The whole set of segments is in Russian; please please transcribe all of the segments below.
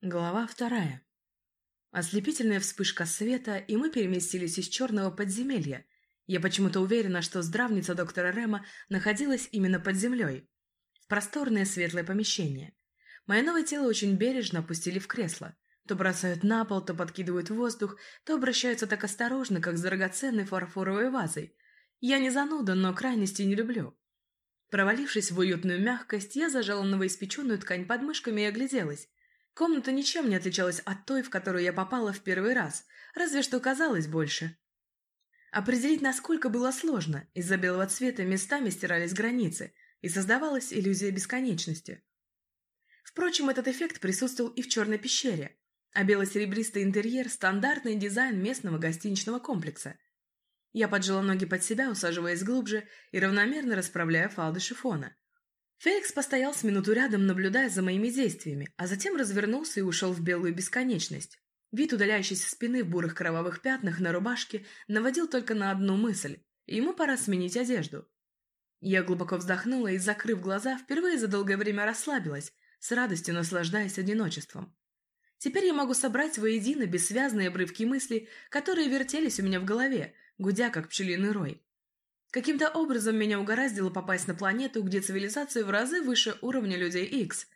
Глава вторая. Ослепительная вспышка света, и мы переместились из черного подземелья. Я почему-то уверена, что здравница доктора Рема находилась именно под землей. В просторное светлое помещение. Мое новое тело очень бережно опустили в кресло. То бросают на пол, то подкидывают в воздух, то обращаются так осторожно, как с драгоценной фарфоровой вазой. Я не зануда, но крайности не люблю. Провалившись в уютную мягкость, я зажала новоиспеченную ткань под мышками и огляделась. Комната ничем не отличалась от той, в которую я попала в первый раз, разве что казалось больше. Определить, насколько было сложно, из-за белого цвета местами стирались границы, и создавалась иллюзия бесконечности. Впрочем, этот эффект присутствовал и в черной пещере, а бело-серебристый интерьер – стандартный дизайн местного гостиничного комплекса. Я поджала ноги под себя, усаживаясь глубже и равномерно расправляя фалды шифона. Феликс постоял с минуту рядом, наблюдая за моими действиями, а затем развернулся и ушел в белую бесконечность. Вид удаляющейся спины в бурых кровавых пятнах на рубашке наводил только на одну мысль – ему пора сменить одежду. Я глубоко вздохнула и, закрыв глаза, впервые за долгое время расслабилась, с радостью наслаждаясь одиночеством. Теперь я могу собрать воедино бессвязные обрывки мыслей, которые вертелись у меня в голове, гудя как пчелиный рой. Каким-то образом меня угораздило попасть на планету, где цивилизация в разы выше уровня людей X.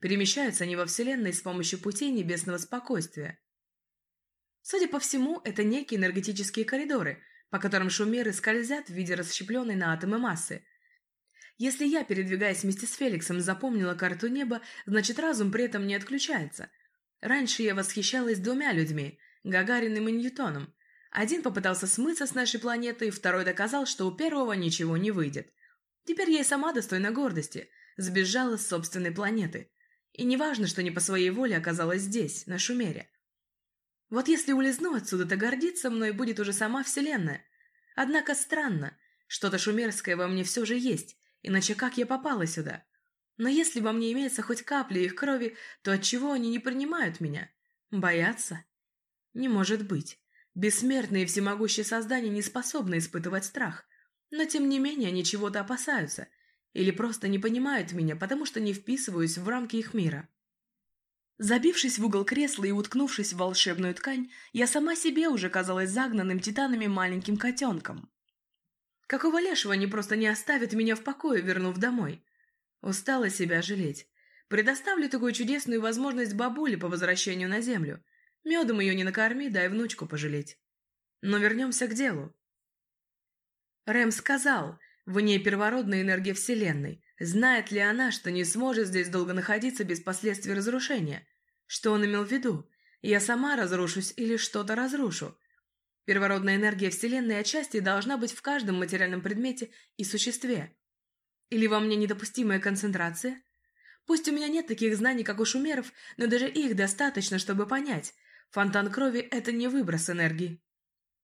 Перемещаются они во Вселенной с помощью путей небесного спокойствия. Судя по всему, это некие энергетические коридоры, по которым шумеры скользят в виде расщепленной на атомы массы. Если я, передвигаясь вместе с Феликсом, запомнила карту неба, значит разум при этом не отключается. Раньше я восхищалась двумя людьми – Гагариным и Ньютоном – один попытался смыться с нашей планеты, второй доказал, что у первого ничего не выйдет. Теперь я и сама достойна гордости, сбежала с собственной планеты. И не важно, что не по своей воле оказалась здесь, на Шумере. Вот если улизну отсюда, то гордиться мной будет уже сама Вселенная. Однако странно, что-то шумерское во мне все же есть, иначе как я попала сюда? Но если во мне имеется хоть капля их крови, то отчего они не принимают меня? Боятся? Не может быть. Бессмертные всемогущие создания не способны испытывать страх, но тем не менее они чего-то опасаются или просто не понимают меня, потому что не вписываюсь в рамки их мира. Забившись в угол кресла и уткнувшись в волшебную ткань, я сама себе уже казалась загнанным титанами маленьким котенком. Какого лешего они просто не оставят меня в покое, вернув домой? Устала себя жалеть. Предоставлю такую чудесную возможность бабуле по возвращению на землю. Медом ее не накорми, дай внучку пожалеть. Но вернемся к делу. Рэм сказал, в ней первородная энергия Вселенной. Знает ли она, что не сможет здесь долго находиться без последствий разрушения? Что он имел в виду? Я сама разрушусь или что-то разрушу? Первородная энергия Вселенной отчасти должна быть в каждом материальном предмете и существе. Или во мне недопустимая концентрация? Пусть у меня нет таких знаний, как у шумеров, но даже их достаточно, чтобы понять, Фонтан крови – это не выброс энергии.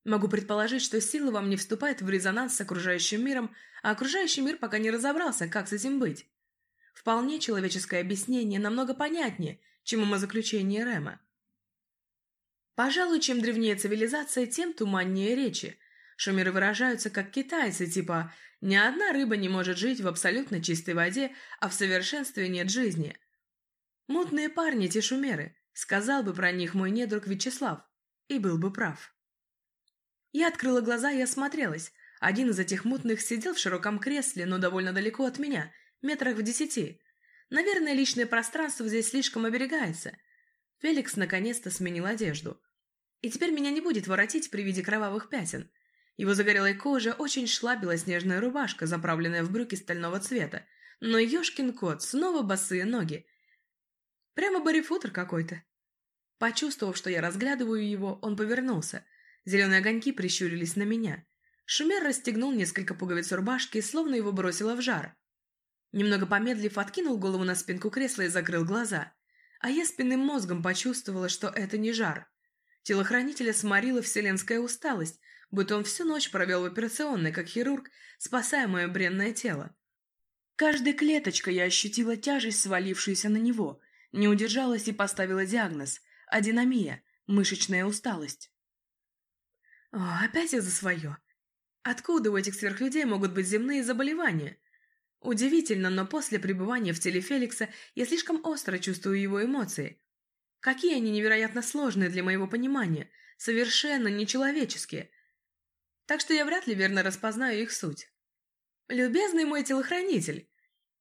Могу предположить, что сила вам не вступает в резонанс с окружающим миром, а окружающий мир пока не разобрался, как с этим быть. Вполне человеческое объяснение намного понятнее, чем умозаключение Рема. Пожалуй, чем древнее цивилизация, тем туманнее речи. Шумеры выражаются как китайцы, типа «ни одна рыба не может жить в абсолютно чистой воде, а в совершенстве нет жизни». Мутные парни те шумеры, Сказал бы про них мой недруг Вячеслав, и был бы прав. Я открыла глаза и осмотрелась. Один из этих мутных сидел в широком кресле, но довольно далеко от меня, метрах в десяти. Наверное, личное пространство здесь слишком оберегается. Феликс наконец-то сменил одежду. И теперь меня не будет воротить при виде кровавых пятен. Его загорелой коже очень шла белоснежная рубашка, заправленная в брюки стального цвета. Но ёшкин кот, снова босые ноги. Прямо барифутер какой-то. Почувствовав, что я разглядываю его, он повернулся. Зеленые огоньки прищурились на меня. Шумер расстегнул несколько пуговиц рубашки, словно его бросило в жар. Немного помедлив, откинул голову на спинку кресла и закрыл глаза. А я спинным мозгом почувствовала, что это не жар. Телохранителя сморила вселенская усталость, будто он всю ночь провел в операционной, как хирург, спасая мое бренное тело. Каждой клеточкой я ощутила тяжесть, свалившуюся на него, не удержалась и поставила диагноз Адинамия, мышечная усталость. О, опять я за свое. Откуда у этих сверхлюдей могут быть земные заболевания? Удивительно, но после пребывания в теле Феликса я слишком остро чувствую его эмоции. Какие они невероятно сложные для моего понимания, совершенно нечеловеческие. Так что я вряд ли верно распознаю их суть. «Любезный мой телохранитель!»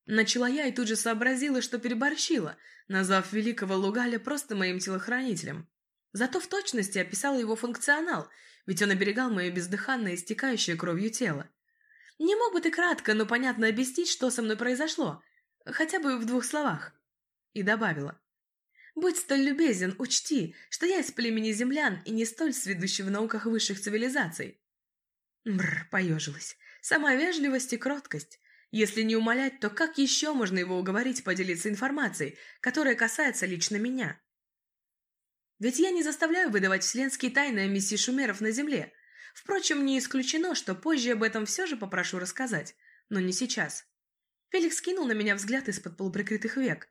Начала я и тут же сообразила, что переборщила, назвав великого Лугаля просто моим телохранителем. Зато в точности описала его функционал, ведь он оберегал мое бездыханное, истекающее кровью тело. Не мог бы ты кратко, но понятно объяснить, что со мной произошло, хотя бы в двух словах?» И добавила. «Будь столь любезен, учти, что я из племени землян и не столь сведущий в науках высших цивилизаций». Бррр, поежилась. Сама вежливость и кроткость. Если не умолять, то как еще можно его уговорить поделиться информацией, которая касается лично меня? Ведь я не заставляю выдавать вселенские тайны о миссии шумеров на Земле. Впрочем, не исключено, что позже об этом все же попрошу рассказать, но не сейчас. Феликс кинул на меня взгляд из-под полуприкрытых век.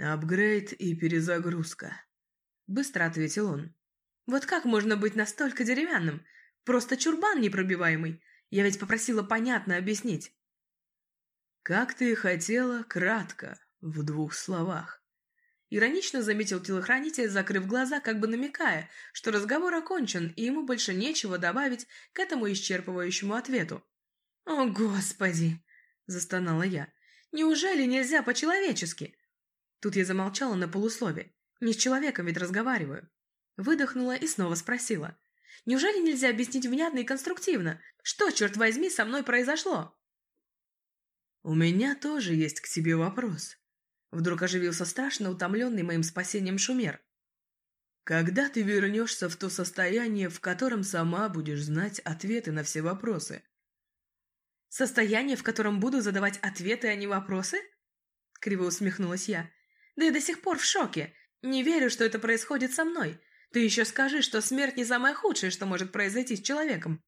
«Апгрейд и перезагрузка», — быстро ответил он. «Вот как можно быть настолько деревянным? Просто чурбан непробиваемый. Я ведь попросила понятно объяснить». «Как ты хотела, кратко, в двух словах». Иронично заметил телохранитель, закрыв глаза, как бы намекая, что разговор окончен, и ему больше нечего добавить к этому исчерпывающему ответу. «О, Господи!» – застонала я. «Неужели нельзя по-человечески?» Тут я замолчала на полуслове. Не с человеком ведь разговариваю. Выдохнула и снова спросила. «Неужели нельзя объяснить внятно и конструктивно? Что, черт возьми, со мной произошло?» «У меня тоже есть к тебе вопрос», — вдруг оживился страшно утомленный моим спасением шумер. «Когда ты вернешься в то состояние, в котором сама будешь знать ответы на все вопросы?» Состояние, в котором буду задавать ответы, а не вопросы? Криво усмехнулась я. Да я до сих пор в шоке. Не верю, что это происходит со мной. Ты еще скажи, что смерть не самое худшее, что может произойти с человеком.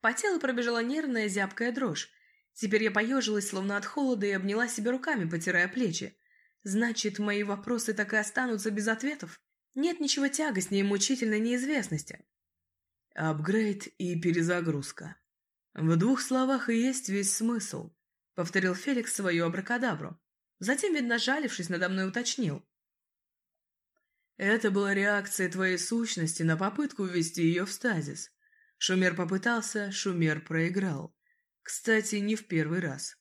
По телу пробежала нервная зябкая дрожь. Теперь я поежилась, словно от холода, и обняла себя руками, потирая плечи. Значит, мои вопросы так и останутся без ответов? Нет ничего тягостнее мучительной неизвестности. Апгрейд и перезагрузка. «В двух словах и есть весь смысл», — повторил Феликс свою абракадабру. Затем, видно, жалившись, надо мной уточнил. «Это была реакция твоей сущности на попытку ввести ее в стазис. Шумер попытался, Шумер проиграл. Кстати, не в первый раз».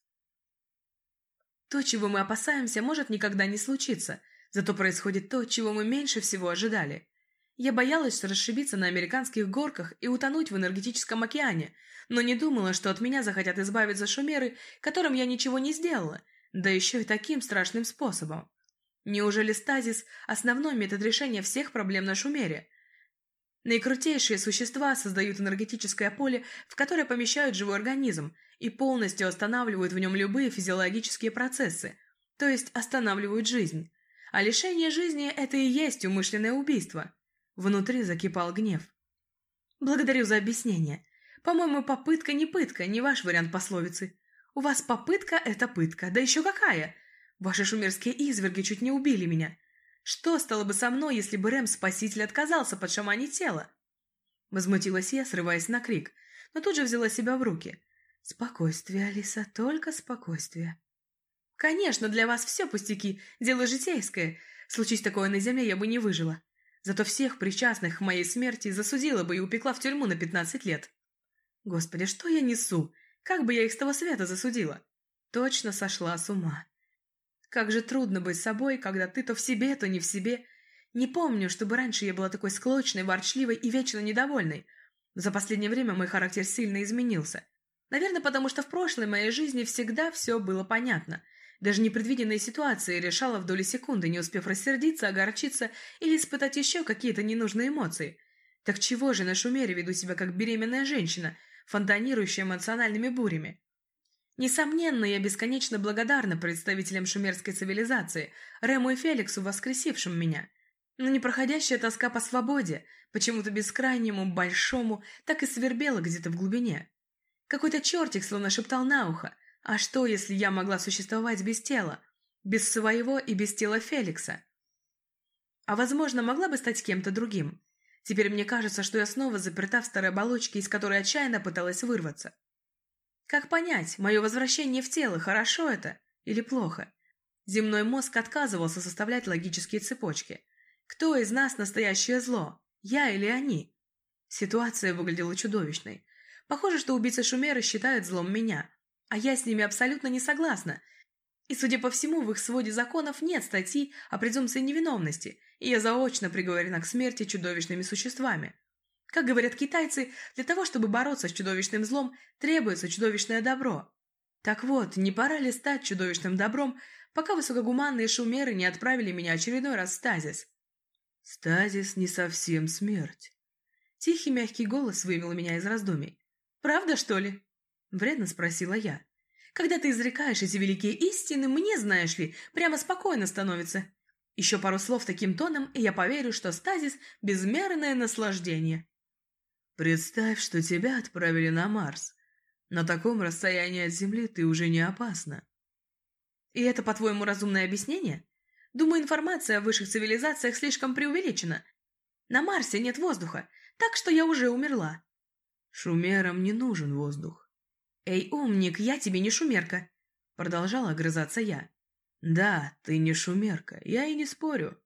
То, чего мы опасаемся, может никогда не случиться, зато происходит то, чего мы меньше всего ожидали. Я боялась расшибиться на американских горках и утонуть в энергетическом океане, но не думала, что от меня захотят избавиться шумеры, которым я ничего не сделала, да еще и таким страшным способом. Неужели стазис – основной метод решения всех проблем на шумере? Наикрутейшие существа создают энергетическое поле, в которое помещают живой организм и полностью останавливают в нем любые физиологические процессы, то есть останавливают жизнь. А лишение жизни – это и есть умышленное убийство. Внутри закипал гнев. «Благодарю за объяснение. По-моему, попытка не пытка, не ваш вариант пословицы. У вас попытка – это пытка, да еще какая! Ваши шумерские изверги чуть не убили меня. Что стало бы со мной, если бы Рэм-спаситель отказался под шаманить тело?» Возмутилась я, срываясь на крик, но тут же взяла себя в руки. «Спокойствие, Алиса, только спокойствие». «Конечно, для вас все пустяки, дело житейское. Случись такое на земле, я бы не выжила. Зато всех причастных к моей смерти засудила бы и упекла в тюрьму на пятнадцать лет». Господи, что я несу? Как бы я их с того света засудила? Точно сошла с ума. Как же трудно быть собой, когда ты то в себе, то не в себе. Не помню, чтобы раньше я была такой склочной, ворчливой и вечно недовольной. За последнее время мой характер сильно изменился. Наверное, потому что в прошлой моей жизни всегда все было понятно. Даже непредвиденные ситуации решала в доли секунды, не успев рассердиться, огорчиться или испытать еще какие-то ненужные эмоции. Так чего же на шумере веду себя как беременная женщина – фонтанирующая эмоциональными бурями. Несомненно, я бесконечно благодарна представителям шумерской цивилизации, Рему и Феликсу, воскресившим меня. Но непроходящая тоска по свободе, почему-то бескрайнему, большому, так и свербела где-то в глубине. Какой-то чертик словно шептал на ухо, а что, если я могла существовать без тела, без своего и без тела Феликса? А, возможно, могла бы стать кем-то другим. Теперь мне кажется, что я снова заперта в старой оболочке, из которой отчаянно пыталась вырваться. Как понять, мое возвращение в тело, хорошо это или плохо? Земной мозг отказывался составлять логические цепочки. Кто из нас настоящее зло? Я или они? Ситуация выглядела чудовищной. Похоже, что убийцы Шумеры считают злом меня, а я с ними абсолютно не согласна. И, судя по всему, в их своде законов нет статьи о презумпции невиновности, и я заочно приговорена к смерти чудовищными существами. Как говорят китайцы, для того, чтобы бороться с чудовищным злом, требуется чудовищное добро. Так вот, не пора ли стать чудовищным добром, пока высокогуманные шумеры не отправили меня очередной раз в стазис? Стазис не совсем смерть. Тихий мягкий голос вывел меня из раздумий. «Правда, что ли?» Вредно спросила я. «Когда ты изрекаешь эти великие истины, мне, знаешь ли, прямо спокойно становится. Еще пару слов таким тоном, и я поверю, что стазис – безмерное наслаждение». «Представь, что тебя отправили на Марс. На таком расстоянии от Земли ты уже не опасна». «И это, по-твоему, разумное объяснение?» Думаю, информация о высших цивилизациях слишком преувеличена. На Марсе нет воздуха, так что я уже умерла. Шумерам не нужен воздух. Эй, умник, я тебе не шумерка. Продолжала огрызаться я. Да, ты не шумерка, я и не спорю.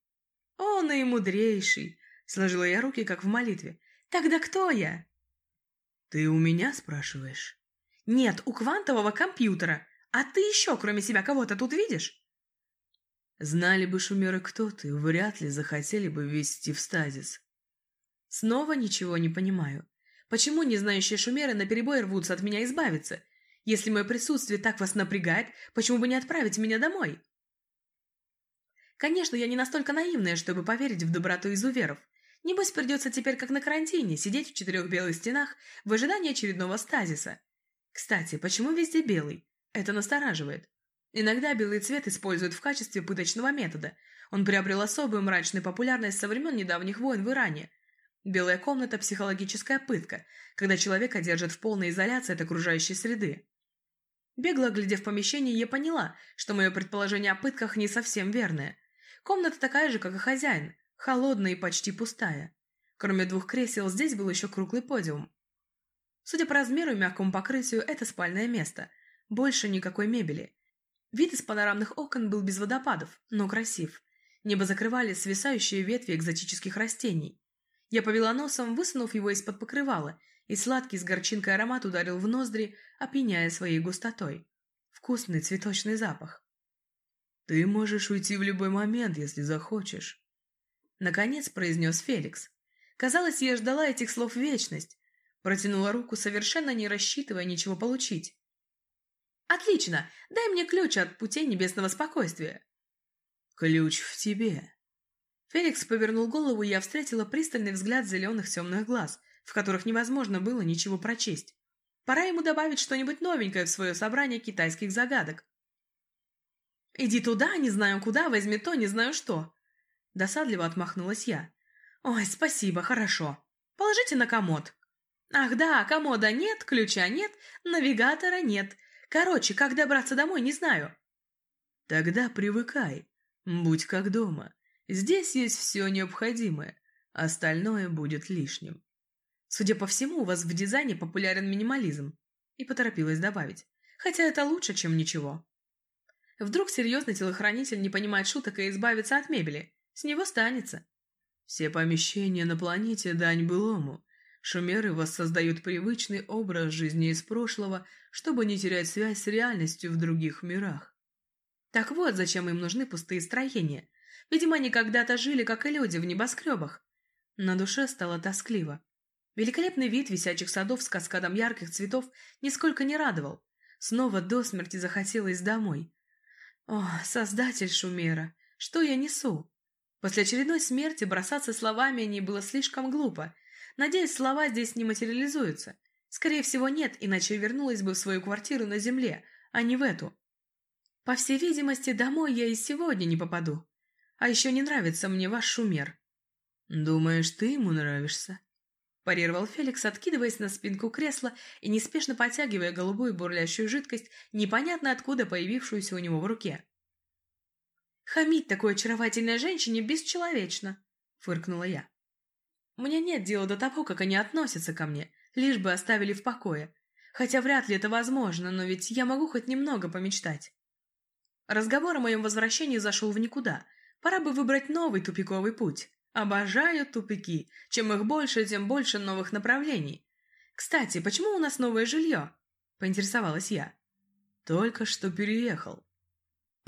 О, наимудрейший. Сложила я руки, как в молитве. Тогда кто я? Ты у меня спрашиваешь? Нет, у квантового компьютера. А ты еще, кроме себя, кого-то тут видишь? Знали бы шумеры, кто ты, вряд ли захотели бы ввести в стазис. Снова ничего не понимаю. Почему незнающие шумеры наперебой рвутся от меня избавиться? Если мое присутствие так вас напрягает, почему бы не отправить меня домой? Конечно, я не настолько наивная, чтобы поверить в доброту изуверов. Небось, придется теперь, как на карантине, сидеть в четырех белых стенах в ожидании очередного стазиса. Кстати, почему везде белый? Это настораживает. Иногда белый цвет используют в качестве пыточного метода. Он приобрел особую мрачную популярность со времен недавних войн в Иране. Белая комната – психологическая пытка, когда человека держат в полной изоляции от окружающей среды. Бегло глядя в помещение, я поняла, что мое предположение о пытках не совсем верное. Комната такая же, как и хозяин, холодная и почти пустая. Кроме двух кресел, здесь был еще круглый подиум. Судя по размеру и мягкому покрытию, это спальное место. Больше никакой мебели. Вид из панорамных окон был без водопадов, но красив. Небо закрывали свисающие ветви экзотических растений. Я повела носом, высунув его из-под покрывала, и сладкий с горчинкой аромат ударил в ноздри, опьяняя своей густотой. Вкусный цветочный запах. «Ты можешь уйти в любой момент, если захочешь», — наконец произнес Феликс. Казалось, я ждала этих слов вечность. Протянула руку, совершенно не рассчитывая ничего получить. «Отлично! Дай мне ключ от путей небесного спокойствия!» «Ключ в тебе!» Феликс повернул голову, и я встретила пристальный взгляд зеленых темных глаз, в которых невозможно было ничего прочесть. Пора ему добавить что-нибудь новенькое в свое собрание китайских загадок. «Иди туда, не знаю куда, возьми то, не знаю что!» Досадливо отмахнулась я. «Ой, спасибо, хорошо. Положите на комод». «Ах да, комода нет, ключа нет, навигатора нет. Короче, как добраться домой, не знаю. Тогда привыкай. Будь как дома. Здесь есть все необходимое. Остальное будет лишним. Судя по всему, у вас в дизайне популярен минимализм. И поторопилась добавить. Хотя это лучше, чем ничего. Вдруг серьезный телохранитель не понимает шуток и избавится от мебели. С него станется. Все помещения на планете дань былому. Шумеры воссоздают привычный образ жизни из прошлого, чтобы не терять связь с реальностью в других мирах. Так вот, зачем им нужны пустые строения. Видимо, они когда-то жили, как и люди, в небоскребах. На душе стало тоскливо. Великолепный вид висячих садов с каскадом ярких цветов нисколько не радовал. Снова до смерти захотелось домой. О, создатель Шумера, что я несу? После очередной смерти бросаться словами не было слишком глупо, Надеюсь, слова здесь не материализуются. Скорее всего, нет, иначе вернулась бы в свою квартиру на земле, а не в эту. По всей видимости, домой я и сегодня не попаду. А еще не нравится мне ваш шумер. Думаешь, ты ему нравишься? Парировал Феликс, откидываясь на спинку кресла и неспешно потягивая голубую бурлящую жидкость, непонятно откуда появившуюся у него в руке. «Хамить такой очаровательной женщине бесчеловечно!» — фыркнула я. Мне нет дела до того, как они относятся ко мне, лишь бы оставили в покое. Хотя вряд ли это возможно, но ведь я могу хоть немного помечтать. Разговор о моем возвращении зашел в никуда. Пора бы выбрать новый тупиковый путь. Обожаю тупики. Чем их больше, тем больше новых направлений. Кстати, почему у нас новое жилье? Поинтересовалась я. Только что переехал.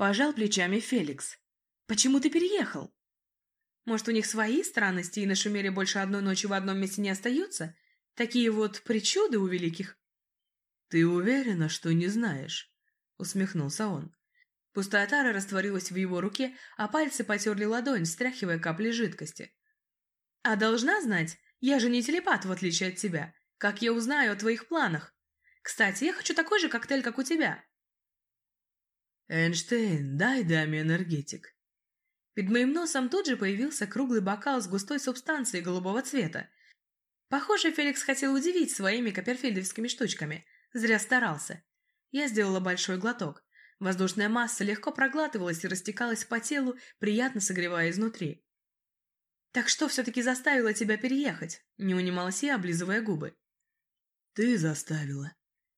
Пожал плечами Феликс. Почему ты переехал? Может, у них свои странности, и на Шумере больше одной ночи в одном месте не остаются? Такие вот причуды у великих. Ты уверена, что не знаешь? Усмехнулся он. Пустая тара растворилась в его руке, а пальцы потерли ладонь, стряхивая капли жидкости. «А должна знать? Я же не телепат, в отличие от тебя. Как я узнаю о твоих планах? Кстати, я хочу такой же коктейль, как у тебя». «Эйнштейн, дай даме энергетик». Перед моим носом тут же появился круглый бокал с густой субстанцией голубого цвета. Похоже, Феликс хотел удивить своими копперфильдовскими штучками. Зря старался. Я сделала большой глоток. Воздушная масса легко проглатывалась и растекалась по телу, приятно согревая изнутри. «Так что все-таки заставило тебя переехать?» — не унималась я, облизывая губы. «Ты заставила.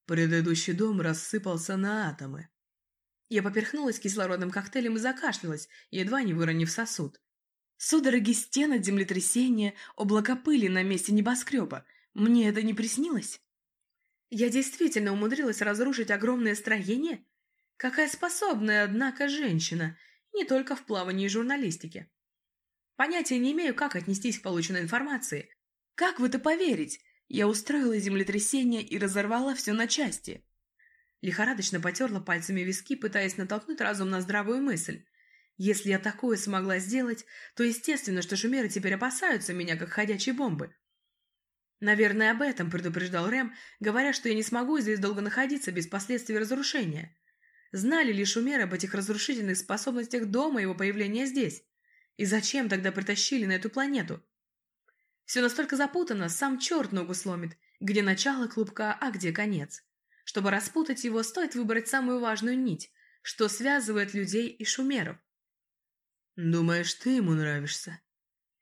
Предыдущий дом рассыпался на атомы». Я поперхнулась кислородным коктейлем и закашлялась, едва не выронив сосуд. Судороги стен от землетрясения, облака пыли на месте небоскреба. Мне это не приснилось? Я действительно умудрилась разрушить огромное строение Какая способная, однако, женщина, не только в плавании и журналистике. Понятия не имею, как отнестись к полученной информации. Как в это поверить? Я устроила землетрясение и разорвала все на части. Лихорадочно потерла пальцами виски, пытаясь натолкнуть разум на здравую мысль. Если я такое смогла сделать, то естественно, что шумеры теперь опасаются меня, как ходячие бомбы. Наверное, об этом предупреждал Рэм, говоря, что я не смогу здесь долго находиться без последствий разрушения. Знали ли шумеры об этих разрушительных способностях дома и его появления здесь? И зачем тогда притащили на эту планету? Все настолько запутано, сам черт ногу сломит, где начало клубка, а где конец. Чтобы распутать его, стоит выбрать самую важную нить, что связывает людей и шумеров. «Думаешь, ты ему нравишься?»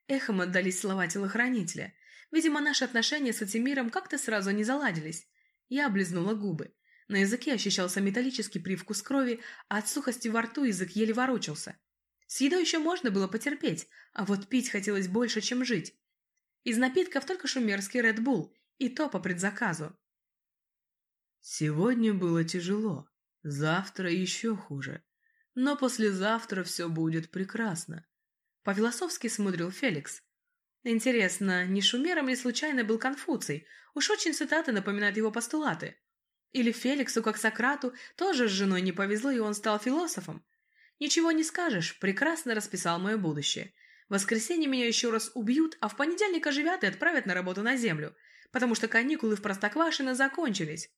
Эхом отдались слова телохранителя. Видимо, наши отношения с этим миром как-то сразу не заладились. Я облизнула губы. На языке ощущался металлический привкус крови, а от сухости во рту язык еле ворочался. С едой еще можно было потерпеть, а вот пить хотелось больше, чем жить. Из напитков только шумерский Red Bull, и то по предзаказу. Сегодня было тяжело, завтра еще хуже. Но послезавтра все будет прекрасно. По-философски смудрил Феликс. Интересно, не шумером ли случайно был Конфуций? Уж очень цитаты напоминают его постулаты. Или Феликсу, как Сократу, тоже с женой не повезло, и он стал философом. Ничего не скажешь, прекрасно расписал мое будущее. В воскресенье меня еще раз убьют, а в понедельник оживят и отправят на работу на землю, потому что каникулы в Простоквашино закончились.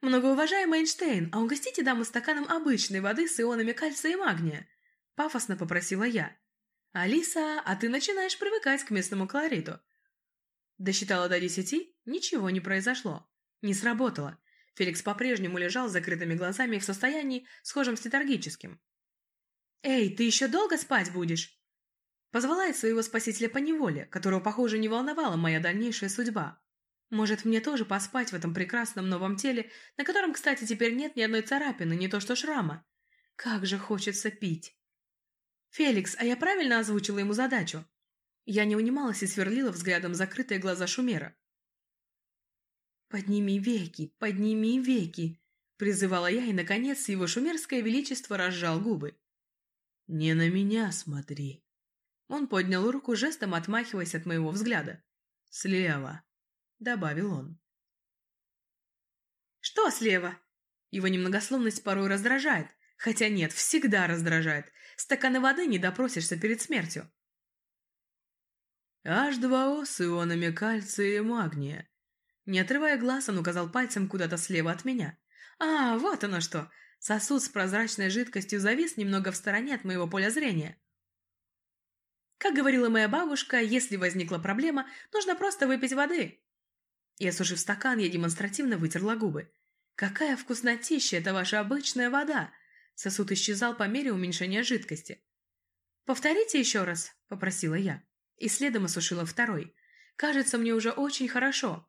«Многоуважаемый Эйнштейн, а угостите даму стаканом обычной воды с ионами кальция и магния?» – пафосно попросила я. «Алиса, а ты начинаешь привыкать к местному колориту». Досчитала до десяти, ничего не произошло. Не сработало. Феликс по-прежнему лежал с закрытыми глазами в состоянии, схожем с летаргическим. «Эй, ты еще долго спать будешь?» Позвала я своего спасителя по неволе, которого, похоже, не волновала моя дальнейшая судьба. Может, мне тоже поспать в этом прекрасном новом теле, на котором, кстати, теперь нет ни одной царапины, не то что шрама. Как же хочется пить. «Феликс, а я правильно озвучила ему задачу?» Я не унималась и сверлила взглядом закрытые глаза Шумера. «Подними веки, подними веки!» — призывала я, и, наконец, его шумерское величество разжал губы. «Не на меня смотри!» Он поднял руку, жестом отмахиваясь от моего взгляда. «Слева!» — добавил он. «Что слева?» Его немногословность порой раздражает. Хотя нет, всегда раздражает. Стаканы воды не допросишься перед смертью. H2O с ионами кальция и магния. Не отрывая глаз, он указал пальцем куда-то слева от меня. «А, вот оно что!» Сосуд с прозрачной жидкостью завис немного в стороне от моего поля зрения. Как говорила моя бабушка, если возникла проблема, нужно просто выпить воды. И осушив стакан, я демонстративно вытерла губы. «Какая вкуснотища! Это ваша обычная вода!» Сосуд исчезал по мере уменьшения жидкости. «Повторите еще раз», — попросила я. И следом осушила второй. «Кажется, мне уже очень хорошо.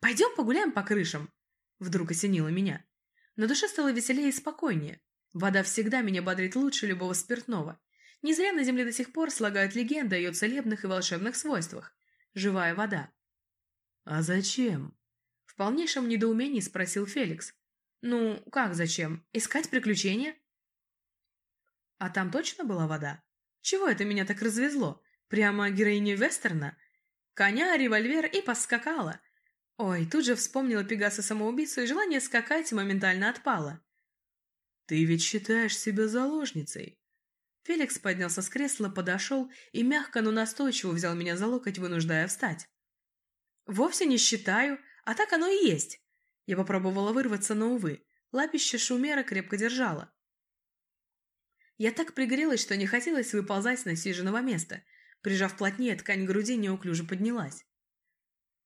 «Пойдем погуляем по крышам!» Вдруг осенило меня. На душе стало веселее и спокойнее. Вода всегда меня бодрит лучше любого спиртного. Не зря на Земле до сих пор слагают легенды о ее целебных и волшебных свойствах. Живая вода. «А зачем?» В полнейшем недоумении спросил Феликс. «Ну, как зачем? Искать приключения?» «А там точно была вода? Чего это меня так развезло? Прямо героиня вестерна? Коня, револьвер и поскакала!» Ой, тут же вспомнила Пегаса самоубийцу, и желание скакать моментально отпало. «Ты ведь считаешь себя заложницей?» Феликс поднялся с кресла, подошел и мягко, но настойчиво взял меня за локоть, вынуждая встать. «Вовсе не считаю, а так оно и есть». Я попробовала вырваться, но, увы, лапище шумера крепко держало. Я так пригрелась, что не хотелось выползать с насиженного места. Прижав плотнее, ткань груди неуклюже поднялась.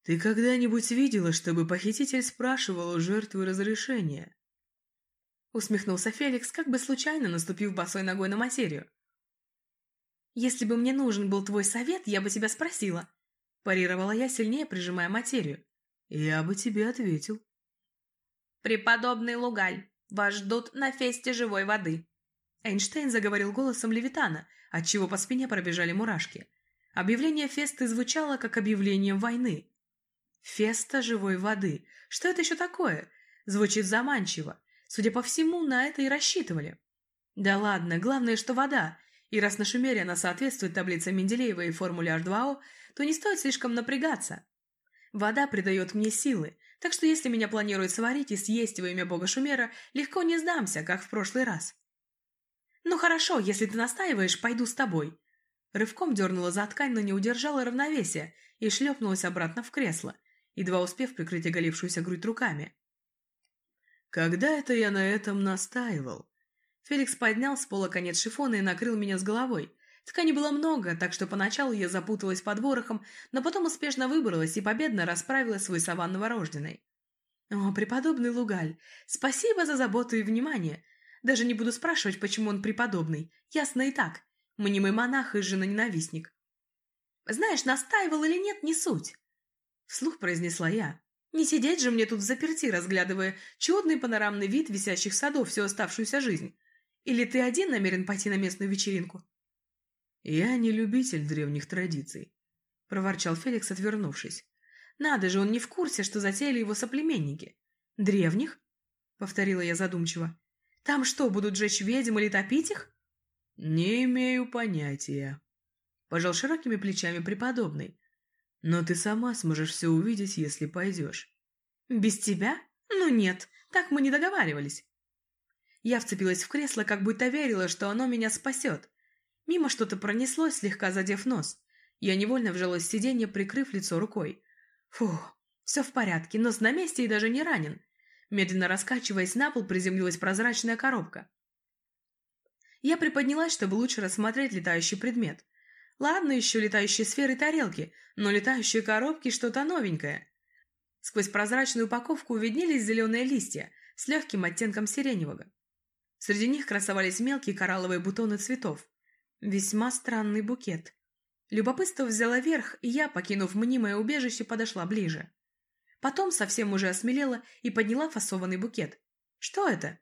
«Ты когда-нибудь видела, чтобы похититель спрашивал у жертвы разрешения?» Усмехнулся Феликс, как бы случайно наступив босой ногой на материю. «Если бы мне нужен был твой совет, я бы тебя спросила». Парировала я, сильнее прижимая материю. «Я бы тебе ответил». «Преподобный Лугаль, вас ждут на фесте живой воды». Эйнштейн заговорил голосом Левитана, отчего по спине пробежали мурашки. Объявление фесты звучало, как объявление войны. «Феста живой воды. Что это еще такое?» Звучит заманчиво. Судя по всему, на это и рассчитывали. Да ладно, главное, что вода. И раз на Шумере она соответствует таблице Менделеева и формуле H2O, то не стоит слишком напрягаться. Вода придает мне силы, так что если меня планируют сварить и съесть во имя бога Шумера, легко не сдамся, как в прошлый раз. «Ну хорошо, если ты настаиваешь, пойду с тобой». Рывком дернула за ткань, но не удержала равновесия и шлепнулась обратно в кресло, едва успев прикрыть оголившуюся грудь руками. Когда это я на этом настаивал? Феликс поднял с пола конец шифона и накрыл меня с головой. Ткани было много, так что поначалу я запуталась под ворохом, но потом успешно выбралась и победно расправила свой саван новорожденный. О, преподобный Лугаль, спасибо за заботу и внимание. Даже не буду спрашивать, почему он преподобный. Ясно и так. Мнимый монах и жена-ненавистник. Знаешь, настаивал или нет, не суть. Вслух произнесла я. Не сидеть же мне тут в заперти, разглядывая чудный панорамный вид висящих садов всю оставшуюся жизнь. Или ты один намерен пойти на местную вечеринку?» «Я не любитель древних традиций», — проворчал Феликс, отвернувшись. «Надо же, он не в курсе, что затеяли его соплеменники». «Древних?» — повторила я задумчиво. «Там что, будут жечь ведьм или топить их?» «Не имею понятия», — пожал широкими плечами преподобный. Но ты сама сможешь все увидеть, если пойдешь. Без тебя? Ну нет, так мы не договаривались. Я вцепилась в кресло, как будто верила, что оно меня спасет. Мимо что-то пронеслось, слегка задев нос. Я невольно вжалась в сиденье, прикрыв лицо рукой. Фух, все в порядке, нос на месте и даже не ранен. Медленно раскачиваясь на пол, приземлилась прозрачная коробка. Я приподнялась, чтобы лучше рассмотреть летающий предмет. Ладно еще летающие сферы и тарелки, но летающие коробки что-то новенькое. Сквозь прозрачную упаковку виднелись зеленые листья с легким оттенком сиреневого. Среди них красовались мелкие коралловые бутоны цветов. Весьма странный букет. Любопытство взяло верх, и я, покинув мнимое убежище, подошла ближе. Потом совсем уже осмелела и подняла фасованный букет. Что это?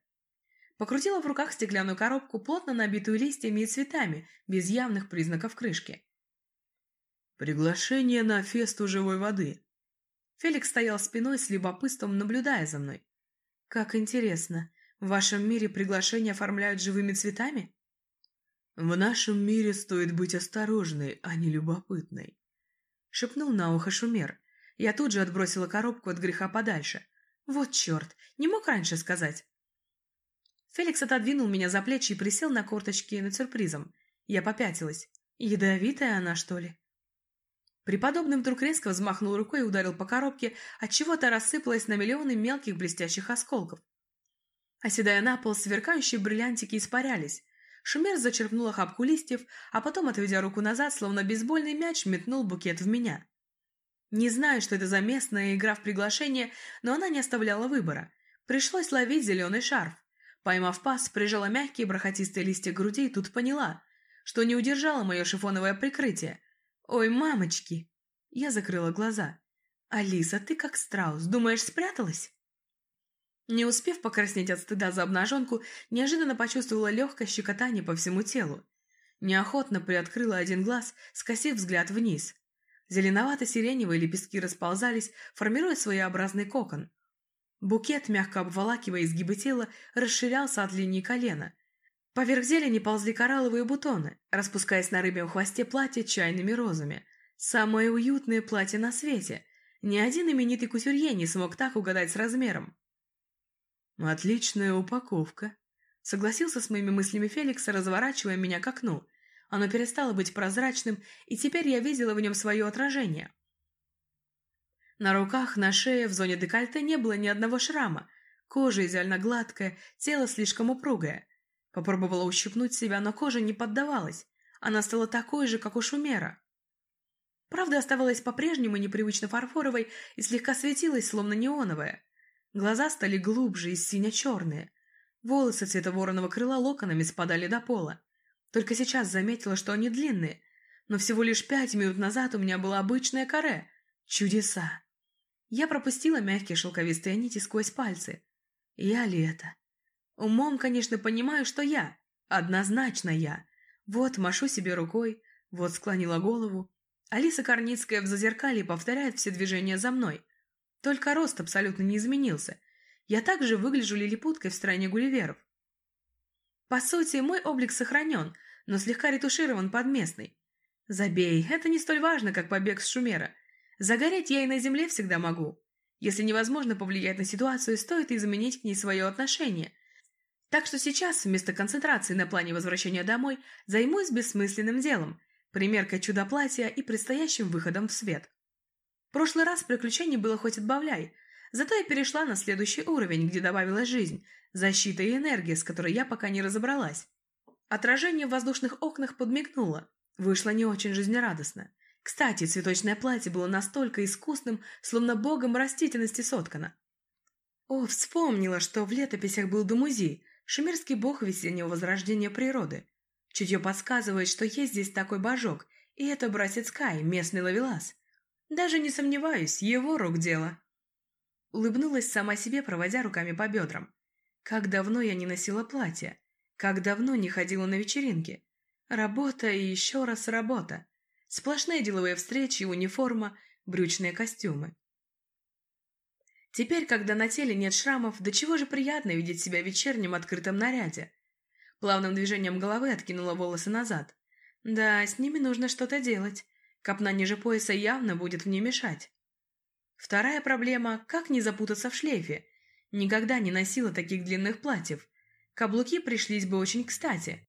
Покрутила в руках стеклянную коробку, плотно набитую листьями и цветами, без явных признаков крышки. «Приглашение на фесту живой воды». Феликс стоял спиной с любопытством, наблюдая за мной. «Как интересно, в вашем мире приглашения оформляют живыми цветами?» «В нашем мире стоит быть осторожной, а не любопытной», — шепнул на ухо Шумер. Я тут же отбросила коробку от греха подальше. «Вот черт, не мог раньше сказать». Феликс отодвинул меня за плечи и присел на корточки над сюрпризом. Я попятилась. Ядовитая она, что ли? Преподобный вдруг резко взмахнул рукой и ударил по коробке, отчего то рассыпалась на миллионы мелких блестящих осколков. Оседая на пол, сверкающие бриллиантики испарялись. Шумер зачерпнул охапку листьев, а потом, отведя руку назад, словно бейсбольный мяч, метнул букет в меня. Не знаю, что это за местная игра в приглашение, но она не оставляла выбора. Пришлось ловить зеленый шарф. Поймав пас, прижала мягкие бархатистые листья груди и тут поняла, что не удержала мое шифоновое прикрытие – «Ой, мамочки!» Я закрыла глаза. «Алиса, ты как страус, думаешь, спряталась?» Не успев покраснеть от стыда за обнаженку, неожиданно почувствовала легкое щекотание по всему телу. Неохотно приоткрыла один глаз, скосив взгляд вниз. Зеленовато-сиреневые лепестки расползались, формируя своеобразный кокон. Букет, мягко обволакивая изгибы тела, расширялся от линии колена. Поверх зелени ползли коралловые бутоны, распускаясь на рыбьем хвосте платья чайными розами. Самое уютное платье на свете. Ни один именитый кутюрье не смог так угадать с размером. «Отличная упаковка», — согласился с моими мыслями Феликс, разворачивая меня к окну. Оно перестало быть прозрачным, и теперь я видела в нем свое отражение. На руках, на шее, в зоне декольте не было ни одного шрама. Кожа идеально гладкая, тело слишком упругое. Попробовала ущипнуть себя, но кожа не поддавалась. Она стала такой же, как у Шумера. Правда, оставалась по-прежнему непривычно фарфоровой и слегка светилась, словно неоновая. Глаза стали глубже и сине-черные. Волосы цвета вороного крыла локонами спадали до пола. Только сейчас заметила, что они длинные. Но всего лишь пять минут назад у меня была обычная каре. Чудеса! Я пропустила мягкие шелковистые нити сквозь пальцы. Я ли это? Умом, конечно, понимаю, что я. Однозначно я. Вот машу себе рукой, вот склонила голову. Алиса Корницкая в зазеркалье повторяет все движения за мной. Только рост абсолютно не изменился. Я также выгляжу лилипуткой в стране гулливеров. По сути, мой облик сохранен, но слегка ретуширован под местный. Забей, это не столь важно, как побег с Шумера. Загореть я и на земле всегда могу. Если невозможно повлиять на ситуацию, стоит изменить к ней свое отношение. Так что сейчас, вместо концентрации на плане возвращения домой, займусь бессмысленным делом, примеркой чудо-платья и предстоящим выходом в свет. В прошлый раз приключений было хоть отбавляй, зато я перешла на следующий уровень, где добавилась жизнь, защита и энергия, с которой я пока не разобралась. Отражение в воздушных окнах подмигнуло. Вышло не очень жизнерадостно. Кстати, цветочное платье было настолько искусным, словно богом растительности соткано. О, вспомнила, что в летописях был Думузи, шумерский бог весеннего возрождения природы. Чутье подсказывает, что есть здесь такой божок, и это братец Кай, местный ловелас. Даже не сомневаюсь, его рук дело. Улыбнулась сама себе, проводя руками по бедрам. Как давно я не носила платье. Как давно не ходила на вечеринки. Работа и еще раз работа. Сплошные деловые встречи, униформа, брючные костюмы. Теперь, когда на теле нет шрамов, до чего же приятно видеть себя в вечернем открытом наряде. Плавным движением головы откинула волосы назад. Да, с ними нужно что-то делать. Копна ниже пояса явно будет мне мешать. Вторая проблема – как не запутаться в шлейфе. Никогда не носила таких длинных платьев. Каблуки пришлись бы очень кстати.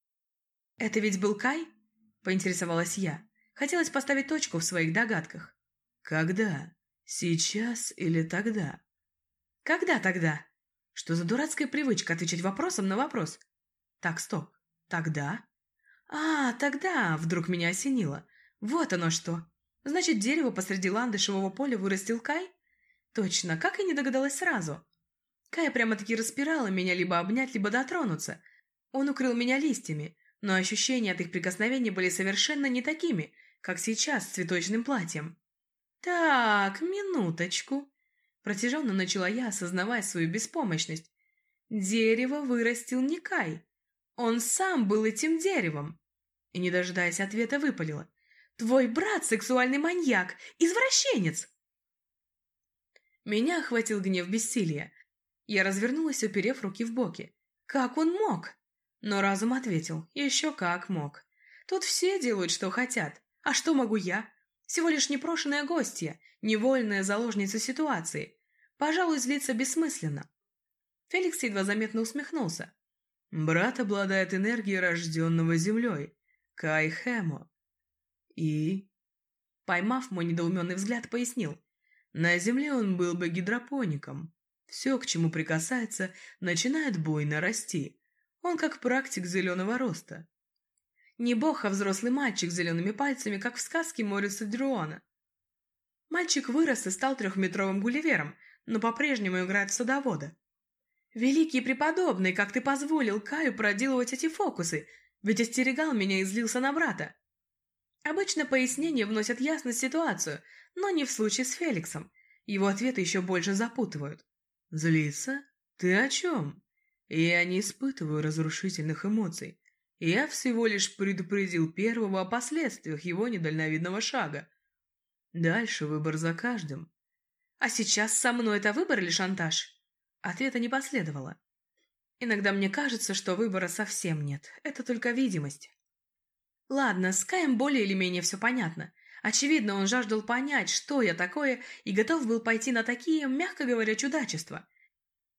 «Это ведь был Кай?» – поинтересовалась я. Хотелось поставить точку в своих догадках. «Когда? Сейчас или тогда?» «Когда тогда?» Что за дурацкая привычка отвечать вопросом на вопрос? Так, стоп. Тогда? А, тогда, вдруг меня осенило. Вот оно что. Значит, дерево посреди ландышевого поля вырастил Кай? Точно, как я не догадалась сразу. Кай прямо-таки распирала меня либо обнять, либо дотронуться. Он укрыл меня листьями, но ощущения от их прикосновений были совершенно не такими, как сейчас с цветочным платьем. «Так, минуточку», – протяженно начала я, осознавая свою беспомощность. «Дерево вырастил не Кай. Он сам был этим деревом». И, не дожидаясь ответа, выпалила. Твой брат сексуальный маньяк, извращенец!» Меня охватил гнев бессилия. Я развернулась, уперев руки в боки. «Как он мог?» Но разум ответил, еще как мог. Тут все делают, что хотят. А что могу я? Всего лишь непрошенная гостья, невольная заложница ситуации. Пожалуй, злиться бессмысленно. Феликс едва заметно усмехнулся. Брат обладает энергией рожденного землей. Кай Хэмо. И... Поймав мой недоуменный взгляд, пояснил. На земле он был бы гидропоником. Все, к чему прикасается, начинает буйно расти. Он как практик зеленого роста. Не бог, а взрослый мальчик с зелеными пальцами, как в сказке Мориса Дрюона. Мальчик вырос и стал трехметровым гулливером, но по-прежнему играет в садовода. «Великий преподобный, как ты позволил Каю проделывать эти фокусы? Ведь остерегал меня и злился на брата. Обычно пояснения вносят ясность в ситуацию, но не в случае с Феликсом. Его ответы еще больше запутывают. «Злиться? Ты о чем?» «Я не испытываю разрушительных эмоций. Я всего лишь предупредил первого о последствиях его недальновидного шага. Дальше выбор за каждым. А сейчас со мной это выбор или шантаж? Ответа не последовало. Иногда мне кажется, что выбора совсем нет. Это только видимость. Ладно, с Каем более или менее все понятно. Очевидно, он жаждал понять, что я такое, и готов был пойти на такие, мягко говоря, чудачества.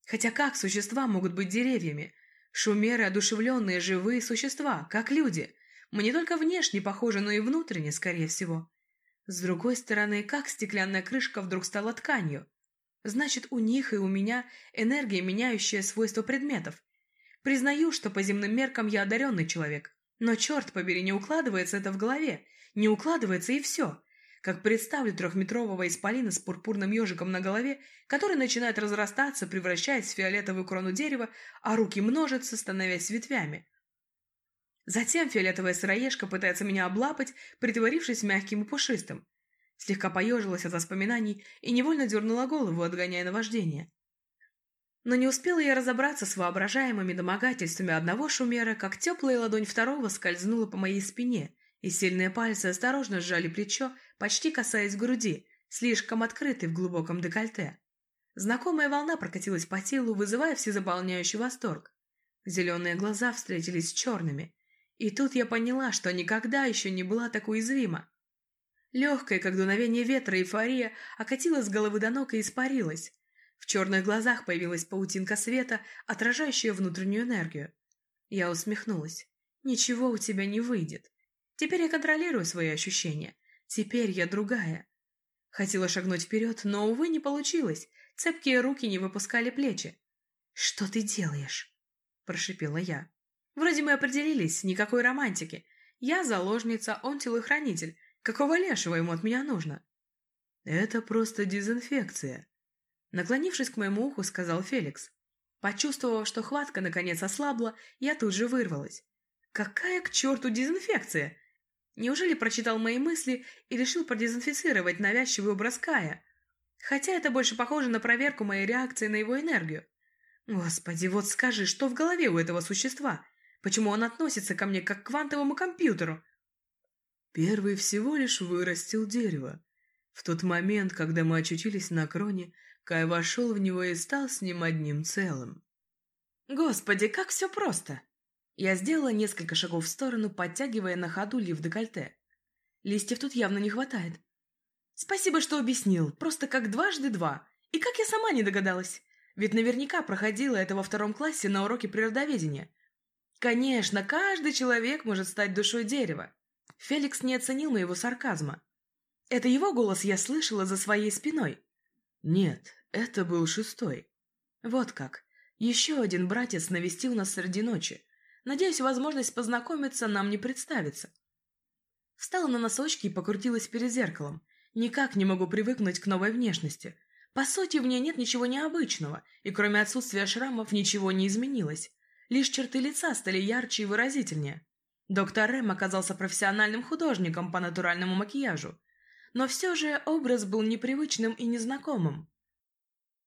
Хотя как существа могут быть деревьями? Шумеры – одушевленные, живые существа, как люди. Мы не только внешне похожи, но и внутренне, скорее всего. С другой стороны, как стеклянная крышка вдруг стала тканью? Значит, у них и у меня энергия, меняющая свойства предметов. Признаю, что по земным меркам я одаренный человек. Но, черт побери, не укладывается это в голове. Не укладывается и все. Как представлю трехметрового исполина с пурпурным ежиком на голове, который начинает разрастаться, превращаясь в фиолетовую крону дерева, а руки множатся, становясь ветвями. Затем фиолетовая сыроежка пытается меня облапать, притворившись мягким и пушистым слегка поежилась от воспоминаний и невольно дернула голову, отгоняя наваждение. Но не успела я разобраться с воображаемыми домогательствами одного шумера, как теплая ладонь второго скользнула по моей спине, и сильные пальцы осторожно сжали плечо, почти касаясь груди, слишком открытой в глубоком декольте. Знакомая волна прокатилась по телу, вызывая всезаполняющий восторг. Зеленые глаза встретились с черными. И тут я поняла, что никогда еще не была так уязвима. Легкая, как дуновение ветра, эйфория окатила с головы до ног и испарилась. В черных глазах появилась паутинка света, отражающая внутреннюю энергию. Я усмехнулась. «Ничего у тебя не выйдет. Теперь я контролирую свои ощущения. Теперь я другая». Хотела шагнуть вперед, но, увы, не получилось. Цепкие руки не выпускали плечи. «Что ты делаешь?» – прошипела я. «Вроде мы определились, никакой романтики. Я заложница, он телохранитель. Какого лешего ему от меня нужно? Это просто дезинфекция. Наклонившись к моему уху, сказал Феликс. Почувствовав, что хватка наконец ослабла, я тут же вырвалась. Какая к черту дезинфекция? Неужели прочитал мои мысли и решил продезинфицировать навязчивый образ Кая? Хотя это больше похоже на проверку моей реакции на его энергию. Господи, вот скажи, что в голове у этого существа? Почему он относится ко мне как к квантовому компьютеру? Первый всего лишь вырастил дерево. В тот момент, когда мы очутились на кроне, Кай вошел в него и стал с ним одним целым. Господи, как все просто! Я сделала несколько шагов в сторону, подтягивая на ходу лиф декольте. Листьев тут явно не хватает. Спасибо, что объяснил, просто как дважды два. И как я сама не догадалась. Ведь наверняка проходила это во втором классе на уроке природоведения. Конечно, каждый человек может стать душой дерева. Феликс не оценил моего сарказма. Это его голос я слышала за своей спиной. Нет, это был шестой. Вот как. Еще один братец навестил нас среди ночи. Надеюсь, возможность познакомиться нам не представится. Встала на носочки и покрутилась перед зеркалом. Никак не могу привыкнуть к новой внешности. По сути, в ней нет ничего необычного, и кроме отсутствия шрамов ничего не изменилось. Лишь черты лица стали ярче и выразительнее. Доктор Рэм оказался профессиональным художником по натуральному макияжу, но все же образ был непривычным и незнакомым.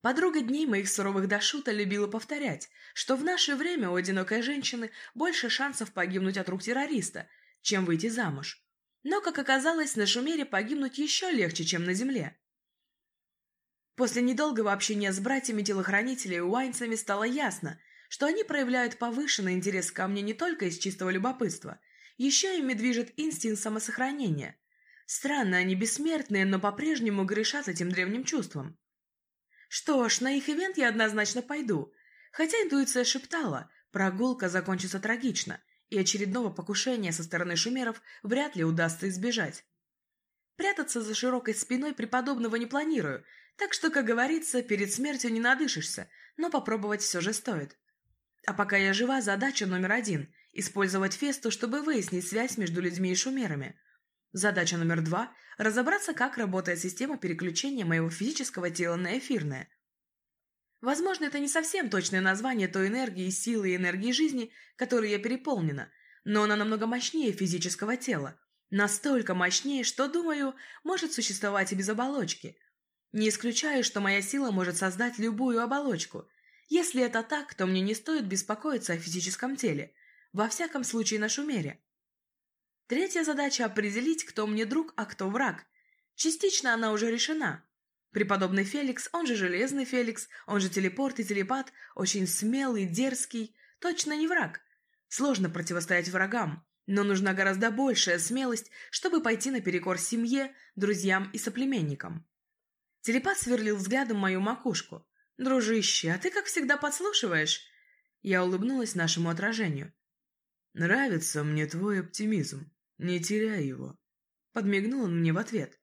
Подруга дней моих суровых до шута любила повторять, что в наше время у одинокой женщины больше шансов погибнуть от рук террориста, чем выйти замуж. Но, как оказалось, на Шумере погибнуть еще легче, чем на Земле. После недолгого общения с братьями-телохранителями Уайнсами стало ясно, что они проявляют повышенный интерес ко мне не только из чистого любопытства, еще ими движет инстинкт самосохранения. Странно, они бессмертные, но по-прежнему грешат этим древним чувством. Что ж, на их ивент я однозначно пойду, хотя интуиция шептала, прогулка закончится трагично, и очередного покушения со стороны шумеров вряд ли удастся избежать. Прятаться за широкой спиной преподобного не планирую, так что, как говорится, перед смертью не надышишься, но попробовать все же стоит. А пока я жива, задача номер один – использовать Фесту, чтобы выяснить связь между людьми и шумерами. Задача номер два – разобраться, как работает система переключения моего физического тела на эфирное. Возможно, это не совсем точное название той энергии, силы и энергии жизни, которой я переполнена, но она намного мощнее физического тела. Настолько мощнее, что, думаю, может существовать и без оболочки. Не исключаю, что моя сила может создать любую оболочку – если это так, то мне не стоит беспокоиться о физическом теле. во всяком случае на шумере. Третья задача – определить, кто мне друг, а кто враг. Частично она уже решена. Преподобный Феликс, он же Железный Феликс, он же телепорт и телепат, очень смелый, дерзкий, точно не враг. Сложно противостоять врагам, но нужна гораздо большая смелость, чтобы пойти наперекор семье, друзьям и соплеменникам. Телепат сверлил взглядом мою макушку. «Дружище, а ты, как всегда, подслушиваешь?» Я улыбнулась нашему отражению. «Нравится мне твой оптимизм. Не теряй его». Подмигнул он мне в ответ.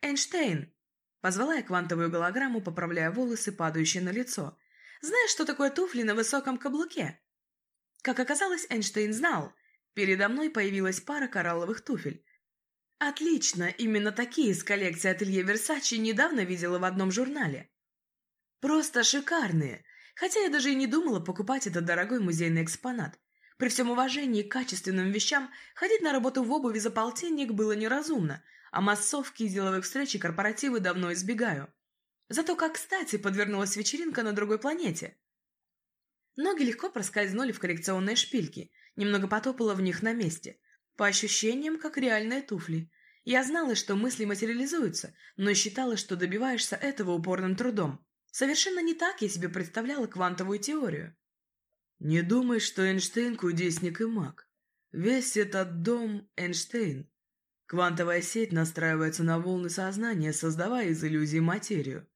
«Эйнштейн!» Позвала я квантовую голограмму, поправляя волосы, падающие на лицо. «Знаешь, что такое туфли на высоком каблуке?» Как оказалось, Эйнштейн знал. Передо мной появилась пара коралловых туфель. Отлично, именно такие из коллекции ателье Версачи недавно видела в одном журнале. Просто шикарные, хотя я даже и не думала покупать этот дорогой музейный экспонат. При всем уважении к качественным вещам ходить на работу в обуви за полтинник было неразумно, а массовки, деловых встреч и корпоративы давно избегаю. Зато как кстати подвернулась вечеринка на другой планете. Ноги легко проскользнули в коллекционные шпильки, немного потопала в них на месте. По ощущениям, как реальные туфли. Я знала, что мысли материализуются, но считала, что добиваешься этого упорным трудом. Совершенно не так я себе представляла квантовую теорию. Не думай, что Эйнштейн кудесник и маг. Весь этот дом Эйнштейн. Квантовая сеть настраивается на волны сознания, создавая из иллюзии материю.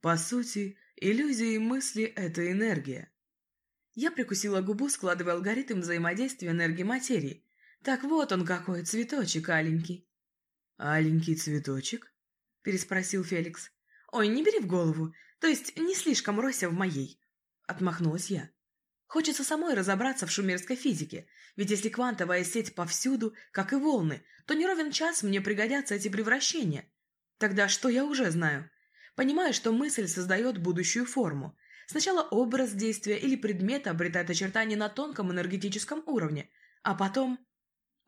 По сути, иллюзии мысли – это энергия. Я прикусила губу, складывая алгоритм взаимодействия энергии материи, так вот он какой, цветочек аленький. «Аленький цветочек?» — переспросил Феликс. «Ой, не бери в голову, то есть не слишком рося в моей», — отмахнулась я. Хочется самой разобраться в шумерской физике, ведь если квантовая сеть повсюду, как и волны, то не ровен час мне пригодятся эти превращения. Тогда что я уже знаю? Понимаю, что мысль создает будущую форму. Сначала образ действия или предмет обретает очертания на тонком энергетическом уровне, а потом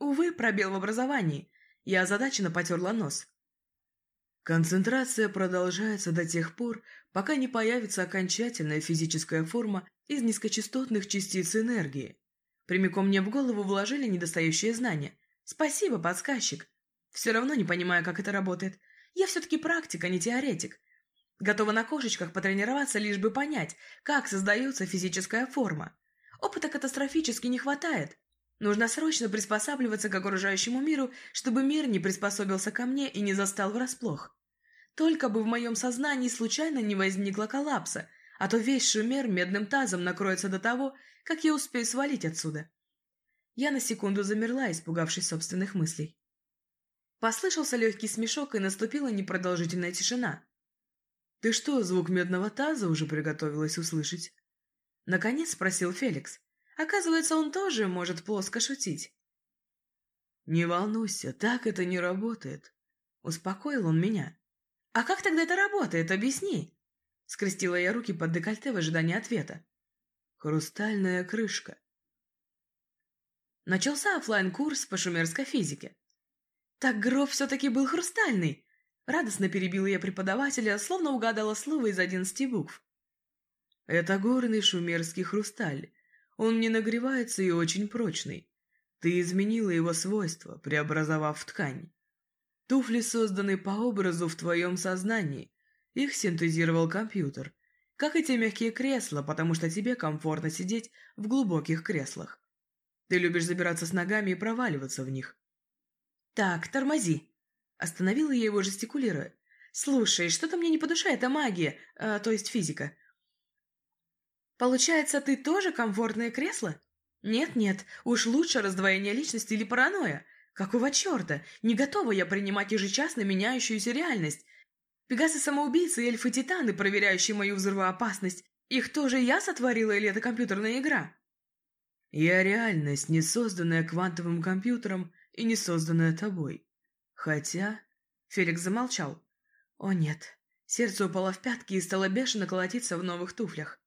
Увы, пробел в образовании. Я озадаченно потерла нос. Концентрация продолжается до тех пор, пока не появится окончательная физическая форма из низкочастотных частиц энергии. Прямиком мне в голову вложили недостающие знания. Спасибо, подсказчик. Все равно не понимаю, как это работает. Я все-таки практик, а не теоретик. Готова на кошечках потренироваться, лишь бы понять, как создается физическая форма. Опыта катастрофически не хватает. Нужно срочно приспосабливаться к окружающему миру, чтобы мир не приспособился ко мне и не застал врасплох. Только бы в моем сознании случайно не возникло коллапса, а то весь шумер медным тазом накроется до того, как я успею свалить отсюда. Я на секунду замерла, испугавшись собственных мыслей. Послышался легкий смешок, и наступила непродолжительная тишина. «Ты что, звук медного таза уже приготовилась услышать?» Наконец спросил Феликс. Оказывается, он тоже может плоско шутить. «Не волнуйся, так это не работает», — успокоил он меня. «А как тогда это работает? Объясни!» Скрестила я руки под декольте в ожидании ответа. «Хрустальная крышка». Начался офлайн курс по шумерской физике. «Так гроб все-таки был хрустальный!» Радостно перебила я преподавателя, словно угадала слово из одиннадцати букв. «Это горный шумерский хрусталь, он не нагревается и очень прочный. Ты изменила его свойства, преобразовав ткань. Туфли созданы по образу в твоем сознании. Их синтезировал компьютер. Как и те мягкие кресла, потому что тебе комфортно сидеть в глубоких креслах. Ты любишь забираться с ногами и проваливаться в них. «Так, тормози!» Остановила я его, жестикулируя. «Слушай, что-то мне не по душе эта магия, э, то есть физика. Получается, ты тоже комфортное кресло? Нет-нет, уж лучше раздвоение личности или паранойя. Какого черта? Не готова я принимать ежечасно меняющуюся реальность. Пегасы-самоубийцы, эльфы-титаны, проверяющие мою взрывоопасность. Их тоже я сотворила или это компьютерная игра? Я реальность, не созданная квантовым компьютером и не созданная тобой. Хотя... Феликс замолчал. О нет. Сердце упало в пятки и стало бешено колотиться в новых туфлях.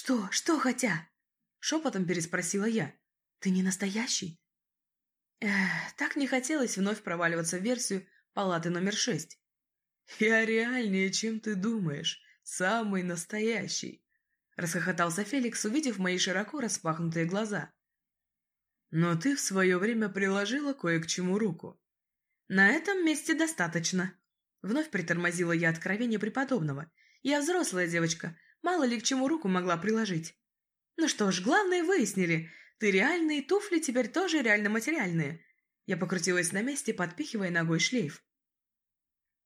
«Что? Что хотя?» Шепотом переспросила я. «Ты не настоящий?» Эх, так не хотелось вновь проваливаться в версию палаты номер шесть. «Я реальнее, чем ты думаешь. Самый настоящий!» Расхохотался Феликс, увидев мои широко распахнутые глаза. Но ты в свое время приложила кое к чему руку. На этом месте достаточно. Вновь притормозила я откровение преподобного. Я взрослая девочка, мало ли к чему руку могла приложить. Ну что ж, главное выяснили. Ты реальные, туфли теперь тоже реально материальные. Я покрутилась на месте, подпихивая ногой шлейф.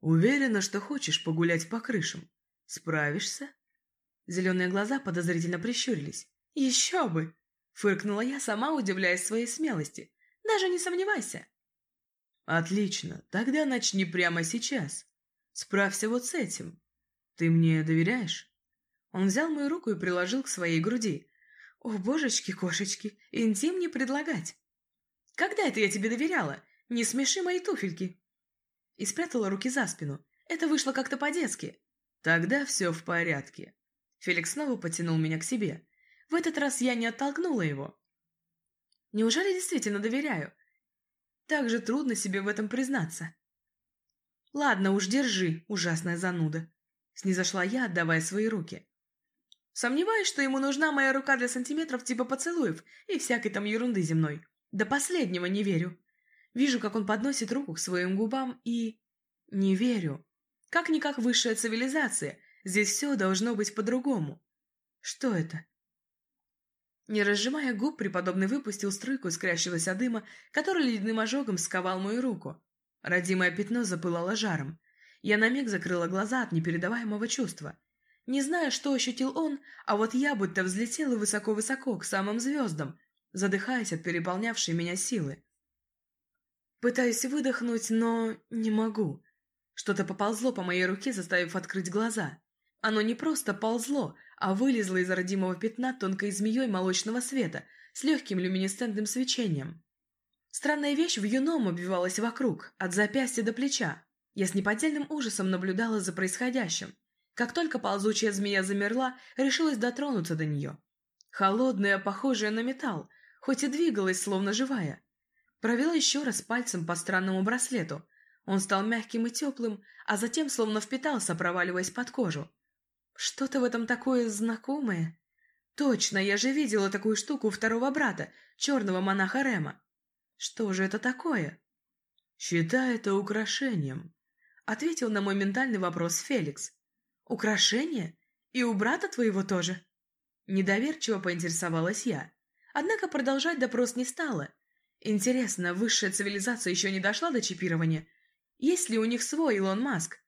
Уверена, что хочешь погулять по крышам. Справишься? Зеленые глаза подозрительно прищурились. Еще бы! Фыркнула я, сама удивляясь своей смелости. Даже не сомневайся. Отлично, тогда начни прямо сейчас. Справься вот с этим. Ты мне доверяешь? Он взял мою руку и приложил к своей груди. О, божечки-кошечки, интим не предлагать. Когда это я тебе доверяла? Не смеши мои туфельки. И спрятала руки за спину. Это вышло как-то по-детски. Тогда все в порядке. Феликс снова потянул меня к себе. В этот раз я не оттолкнула его. Неужели действительно доверяю? Так же трудно себе в этом признаться. Ладно уж, держи, ужасная зануда. Снизошла я, отдавая свои руки. Сомневаюсь, что ему нужна моя рука для сантиметров типа поцелуев и всякой там ерунды земной. До последнего не верю. Вижу, как он подносит руку к своим губам и... Не верю. Как-никак высшая цивилизация. Здесь все должно быть по-другому. Что это? Не разжимая губ, преподобный выпустил струйку искрящегося дыма, который ледяным ожогом сковал мою руку. Родимое пятно запылало жаром. Я на миг закрыла глаза от непередаваемого чувства. Не знаю, что ощутил он, а вот я будто взлетела высоко-высоко к самым звездам, задыхаясь от переполнявшей меня силы. Пытаюсь выдохнуть, но не могу. Что-то поползло по моей руке, заставив открыть глаза. Оно не просто ползло, а вылезло из родимого пятна тонкой змеей молочного света с легким люминесцентным свечением. Странная вещь в юном обвивалась вокруг, от запястья до плеча. Я с неподдельным ужасом наблюдала за происходящим. Как только ползучая змея замерла, решилась дотронуться до нее. Холодная, похожая на металл, хоть и двигалась, словно живая. Провела еще раз пальцем по странному браслету. Он стал мягким и теплым, а затем словно впитался, проваливаясь под кожу. Что-то в этом такое знакомое. Точно, я же видела такую штуку у второго брата, черного монаха Рема. Что же это такое? Считай это украшением, ответил на мой ментальный вопрос Феликс. Украшение? И у брата твоего тоже? Недоверчиво поинтересовалась я. Однако продолжать допрос не стала. Интересно, высшая цивилизация еще не дошла до чипирования? Есть ли у них свой Илон Маск?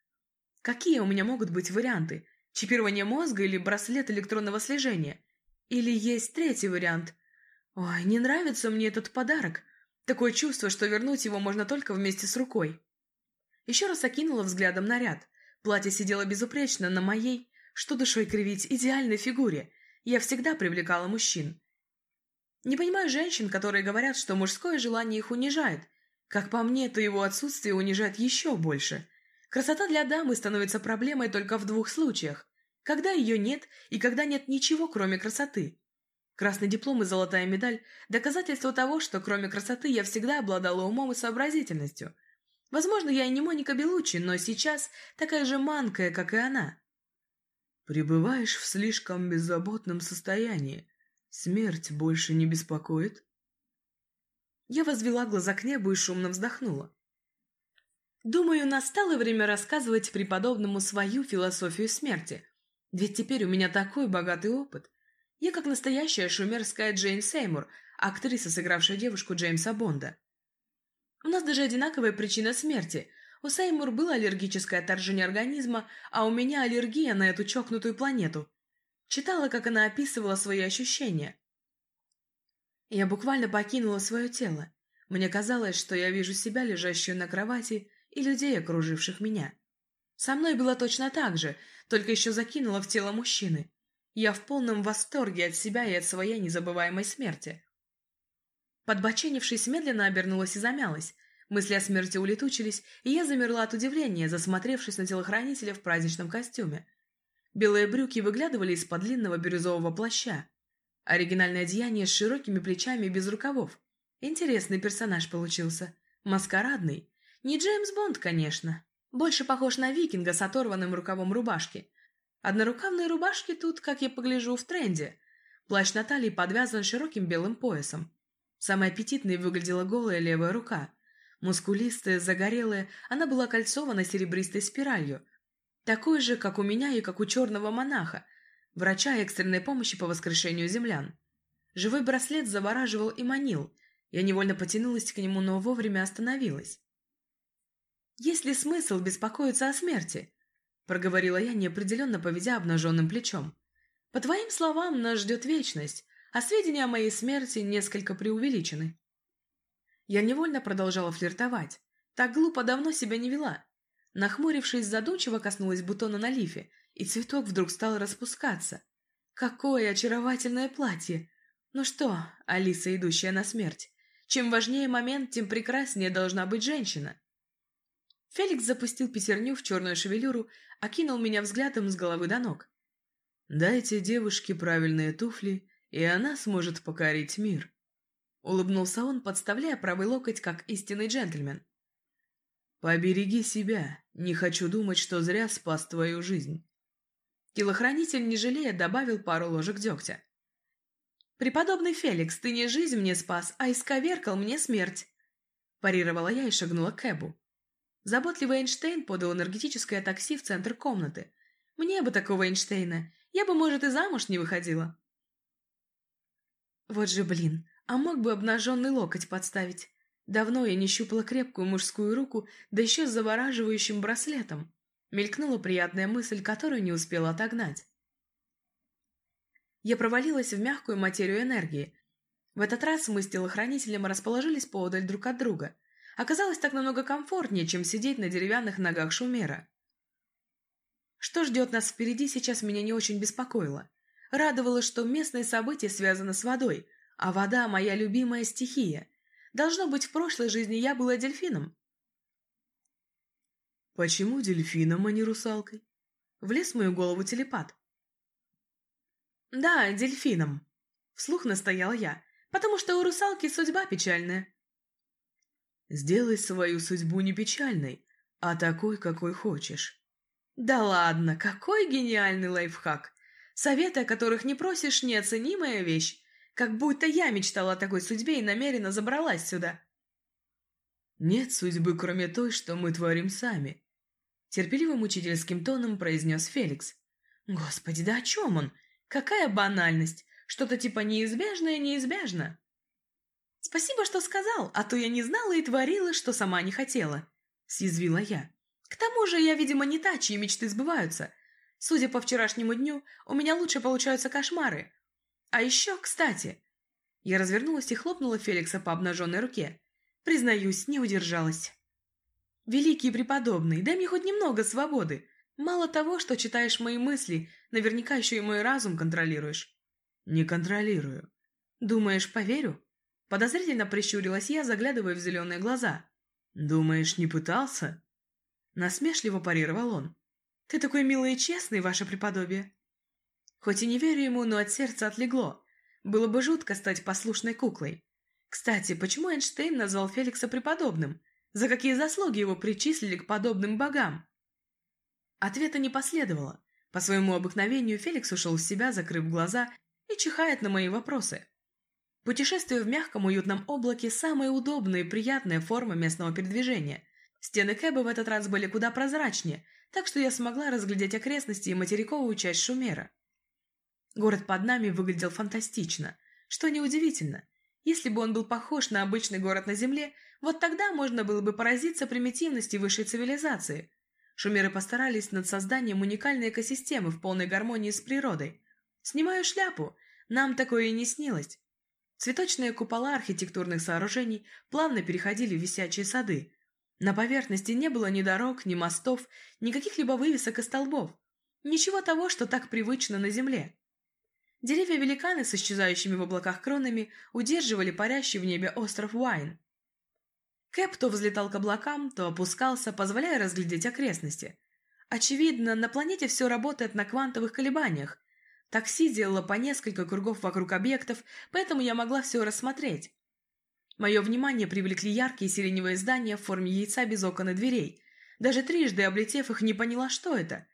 Какие у меня могут быть варианты? Чипирование мозга или браслет электронного слежения? Или есть третий вариант? Ой, не нравится мне этот подарок. Такое чувство, что вернуть его можно только вместе с рукой. Еще раз окинула взглядом наряд. Платье сидело безупречно на моей, что душой кривить, идеальной фигуре. Я всегда привлекала мужчин. Не понимаю женщин, которые говорят, что мужское желание их унижает. Как по мне, то его отсутствие унижает еще больше. Красота для дамы становится проблемой только в двух случаях. Когда ее нет и когда нет ничего, кроме красоты. Красный диплом и золотая медаль – доказательство того, что кроме красоты я всегда обладала умом и сообразительностью. Возможно, я и не Моника Белучи, но сейчас такая же манкая, как и она. Пребываешь в слишком беззаботном состоянии. Смерть больше не беспокоит? Я возвела глаза к небу и шумно вздохнула. Думаю, настало время рассказывать преподобному свою философию смерти. Ведь теперь у меня такой богатый опыт. Я как настоящая шумерская Джейн Сеймур, актриса, сыгравшая девушку Джеймса Бонда. У нас даже одинаковая причина смерти. У Сеймур было аллергическое отторжение организма, а у меня аллергия на эту чокнутую планету. Читала, как она описывала свои ощущения. Я буквально покинула свое тело. Мне казалось, что я вижу себя, лежащую на кровати, и людей, окруживших меня. Со мной было точно так же, только еще закинула в тело мужчины. Я в полном восторге от себя и от своей незабываемой смерти. Подбоченившись, медленно обернулась и замялась. Мысли о смерти улетучились, и я замерла от удивления, засмотревшись на телохранителя в праздничном костюме. Белые брюки выглядывали из-под длинного бирюзового плаща. Оригинальное одеяние с широкими плечами и без рукавов. Интересный персонаж получился. Маскарадный. Не Джеймс Бонд, конечно. Больше похож на викинга с оторванным рукавом рубашки. Однорукавные рубашки тут, как я погляжу, в тренде. Плащ на талии подвязан широким белым поясом. Самой аппетитной выглядела голая левая рука. Мускулистая, загорелая, она была кольцована серебристой спиралью. Такой же, как у меня и как у черного монаха, врача экстренной помощи по воскрешению землян. Живой браслет завораживал и манил. Я невольно потянулась к нему, но вовремя остановилась. «Есть ли смысл беспокоиться о смерти?» — проговорила я, неопределенно поведя обнаженным плечом. «По твоим словам, нас ждет вечность, а сведения о моей смерти несколько преувеличены». Я невольно продолжала флиртовать. Так глупо давно себя не вела. Нахмурившись, задумчиво коснулась бутона на лифе, и цветок вдруг стал распускаться. Какое очаровательное платье! Ну что, Алиса, идущая на смерть, чем важнее момент, тем прекраснее должна быть женщина. Феликс запустил пятерню в черную шевелюру, окинул меня взглядом с головы до ног. «Дайте девушке правильные туфли, и она сможет покорить мир». Улыбнулся он, подставляя правый локоть, как истинный джентльмен. «Побереги себя. Не хочу думать, что зря спас твою жизнь». Телохранитель, не жалея, добавил пару ложек дегтя. «Преподобный Феликс, ты не жизнь мне спас, а исковеркал мне смерть!» Парировала я и шагнула к Эбу. Заботливый Эйнштейн подал энергетическое такси в центр комнаты. Мне бы такого Эйнштейна. Я бы, может, и замуж не выходила. Вот же блин, а мог бы обнаженный локоть подставить. Давно я не щупала крепкую мужскую руку, да еще с завораживающим браслетом. Мелькнула приятная мысль, которую не успела отогнать. Я провалилась в мягкую материю энергии. В этот раз мы с телохранителем расположились поодаль друг от друга. Оказалось так намного комфортнее, чем сидеть на деревянных ногах шумера. Что ждет нас впереди, сейчас меня не очень беспокоило. Радовало, что местные события связаны с водой, а вода – моя любимая стихия. Должно быть, в прошлой жизни я была дельфином. «Почему дельфином, а не русалкой?» Влез в мою голову телепат. «Да, дельфином», — вслух настоял я, «потому что у русалки судьба печальная». Сделай свою судьбу не печальной, а такой, какой хочешь. Да ладно, какой гениальный лайфхак! Советы, о которых не просишь, неоценимая вещь. Как будто я мечтала о такой судьбе и намеренно забралась сюда. Нет судьбы, кроме той, что мы творим сами. Терпеливым учительским тоном произнес Феликс. Господи, да о чем он? Какая банальность! Что-то типа неизбежное неизбежно. «Спасибо, что сказал, а то я не знала и творила, что сама не хотела», — съязвила я. «К тому же я, видимо, не та, чьи мечты сбываются. Судя по вчерашнему дню, у меня лучше получаются кошмары. А еще, кстати...» Я развернулась и хлопнула Феликса по обнаженной руке. Признаюсь, не удержалась. «Великий преподобный, дай мне хоть немного свободы. Мало того, что читаешь мои мысли, наверняка еще и мой разум контролируешь». «Не контролирую». «Думаешь, поверю?» Подозрительно прищурилась я, заглядывая в зеленые глаза. «Думаешь, не пытался?» Насмешливо парировал он. «Ты такой милый и честный, ваше преподобие!» Хоть и не верю ему, но от сердца отлегло. Было бы жутко стать послушной куклой. Кстати, почему Эйнштейн назвал Феликса преподобным? За какие заслуги его причислили к подобным богам? Ответа не последовало. По своему обыкновению Феликс ушел в себя, закрыв глаза, и чихает на мои вопросы. Путешествие в мягком уютном облаке – самая удобная и приятная форма местного передвижения. Стены Кэба в этот раз были куда прозрачнее, так что я смогла разглядеть окрестности и материковую часть Шумера. Город под нами выглядел фантастично, что неудивительно. Если бы он был похож на обычный город на Земле, вот тогда можно было бы поразиться примитивности высшей цивилизации. Шумеры постарались над созданием уникальной экосистемы в полной гармонии с природой. Снимаю шляпу, нам такое и не снилось. Цветочные купола архитектурных сооружений плавно переходили в висячие сады. На поверхности не было ни дорог, ни мостов, ни каких-либо вывесок и столбов. Ничего того, что так привычно на земле. Деревья-великаны с исчезающими в облаках кронами удерживали парящий в небе остров Уайн. Кэп то взлетал к облакам, то опускался, позволяя разглядеть окрестности. Очевидно, на планете все работает на квантовых колебаниях, Такси делало по несколько кругов вокруг объектов, поэтому я могла все рассмотреть. Мое внимание привлекли яркие сиреневые здания в форме яйца без окон и дверей. Даже трижды облетев их, не поняла, что это.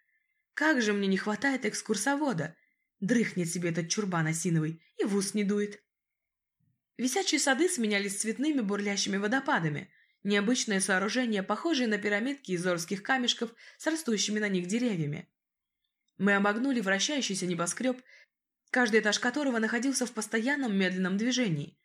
Как же мне не хватает экскурсовода. Дрыхнет себе этот чурбан осиновый и в ус не дует. Висячие сады сменялись цветными бурлящими водопадами. Необычное сооружение, похожее на пирамидки из зорских камешков с растущими на них деревьями. Мы обогнули вращающийся небоскреб, каждый этаж которого находился в постоянном медленном движении.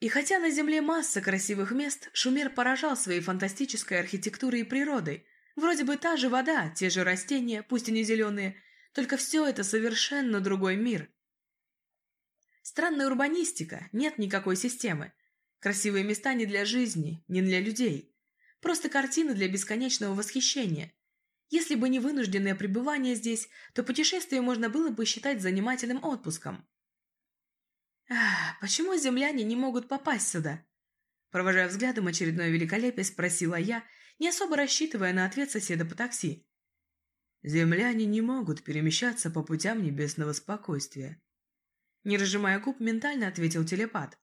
И хотя на Земле масса красивых мест, Шумер поражал своей фантастической архитектурой и природой. Вроде бы та же вода, те же растения, пусть и не зеленые, только все это совершенно другой мир. Странная урбанистика, нет никакой системы. Красивые места не для жизни, не для людей. Просто картины для бесконечного восхищения. Если бы не вынужденное пребывание здесь, то путешествие можно было бы считать занимательным отпуском. Почему земляне не могут попасть сюда? Провожая взглядом очередное великолепие, спросила я, не особо рассчитывая на ответ соседа по такси. Земляне не могут перемещаться по путям небесного спокойствия. Не разжимая губ, ментально ответил телепат.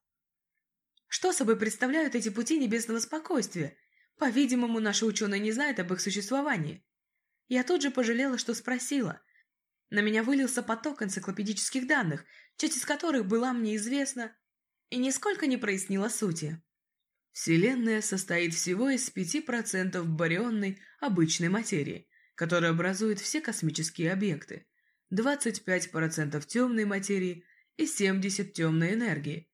Что собой представляют эти пути небесного спокойствия? По-видимому, наши ученые не знают об их существовании. Я тут же пожалела, что спросила. На меня вылился поток энциклопедических данных, часть из которых была мне известна и нисколько не прояснила сути. Вселенная состоит всего из 5% барионной обычной материи, которая образует все космические объекты, 25% темной материи и 70% темной энергии.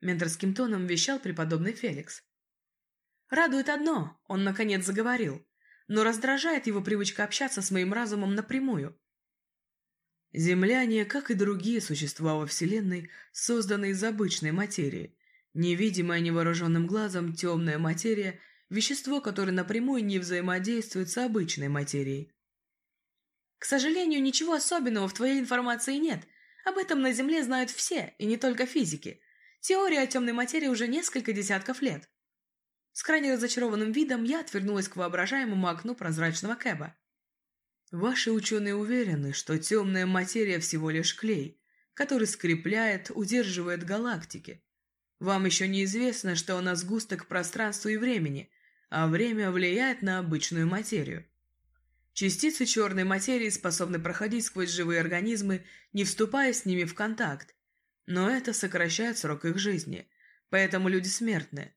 Менторским тоном вещал преподобный Феликс. Радует одно, он наконец заговорил но раздражает его привычка общаться с моим разумом напрямую. Земляне, как и другие существа во Вселенной, созданы из обычной материи. Невидимая невооруженным глазом темная материя – вещество, которое напрямую не взаимодействует с обычной материей. К сожалению, ничего особенного в твоей информации нет. Об этом на Земле знают все, и не только физики. Теория о темной материи уже несколько десятков лет. С крайне разочарованным видом я отвернулась к воображаемому окну прозрачного кэба. Ваши ученые уверены, что темная материя всего лишь клей, который скрепляет, удерживает галактики. Вам еще неизвестно, что она сгусток пространства и времени, а время влияет на обычную материю. Частицы черной материи способны проходить сквозь живые организмы, не вступая с ними в контакт. Но это сокращает срок их жизни, поэтому люди смертны.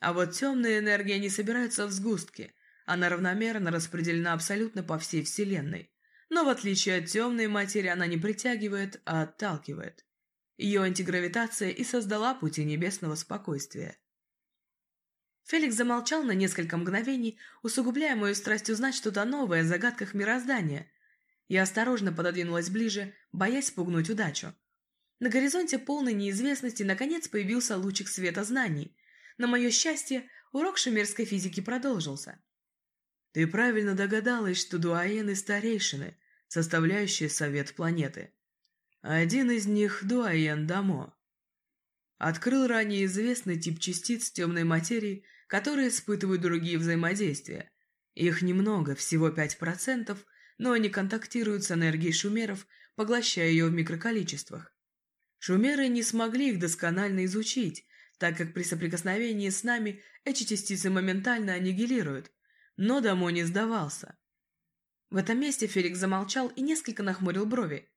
А вот темная энергия не собирается в сгустке. Она равномерно распределена абсолютно по всей Вселенной. Но в отличие от темной материи она не притягивает, а отталкивает. Ее антигравитация и создала пути небесного спокойствия. Феликс замолчал на несколько мгновений, усугубляя мою страсть узнать что-то новое о загадках мироздания. Я осторожно пододвинулась ближе, боясь спугнуть удачу. На горизонте полной неизвестности наконец появился лучик света знаний, на мое счастье, урок шумерской физики продолжился. Ты правильно догадалась, что дуаены старейшины, составляющие совет планеты. Один из них – дуаен Дамо. Открыл ранее известный тип частиц темной материи, которые испытывают другие взаимодействия. Их немного, всего 5%, но они контактируют с энергией шумеров, поглощая ее в микроколичествах. Шумеры не смогли их досконально изучить, так как при соприкосновении с нами эти частицы моментально аннигилируют, но Дамо не сдавался. В этом месте Феликс замолчал и несколько нахмурил брови.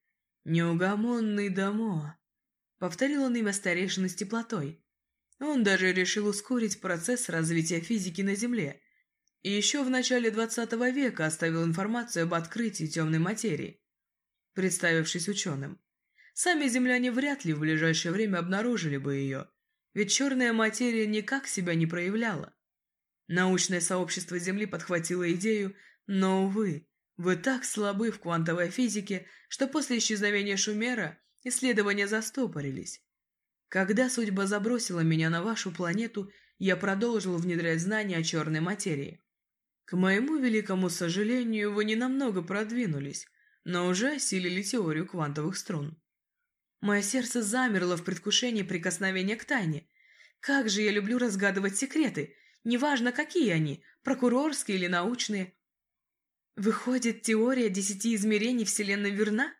«Неугомонный Дамо», — повторил он имя старейшины с теплотой. Он даже решил ускорить процесс развития физики на Земле, и еще в начале двадцатого века оставил информацию об открытии темной материи, представившись ученым. Сами земляне вряд ли в ближайшее время обнаружили бы ее, ведь черная материя никак себя не проявляла. Научное сообщество Земли подхватило идею, но, увы, вы так слабы в квантовой физике, что после исчезновения Шумера исследования застопорились. Когда судьба забросила меня на вашу планету, я продолжил внедрять знания о черной материи. К моему великому сожалению, вы не намного продвинулись, но уже осилили теорию квантовых струн. Мое сердце замерло в предвкушении прикосновения к тайне. Как же я люблю разгадывать секреты, неважно, какие они, прокурорские или научные. Выходит, теория десяти измерений Вселенной верна?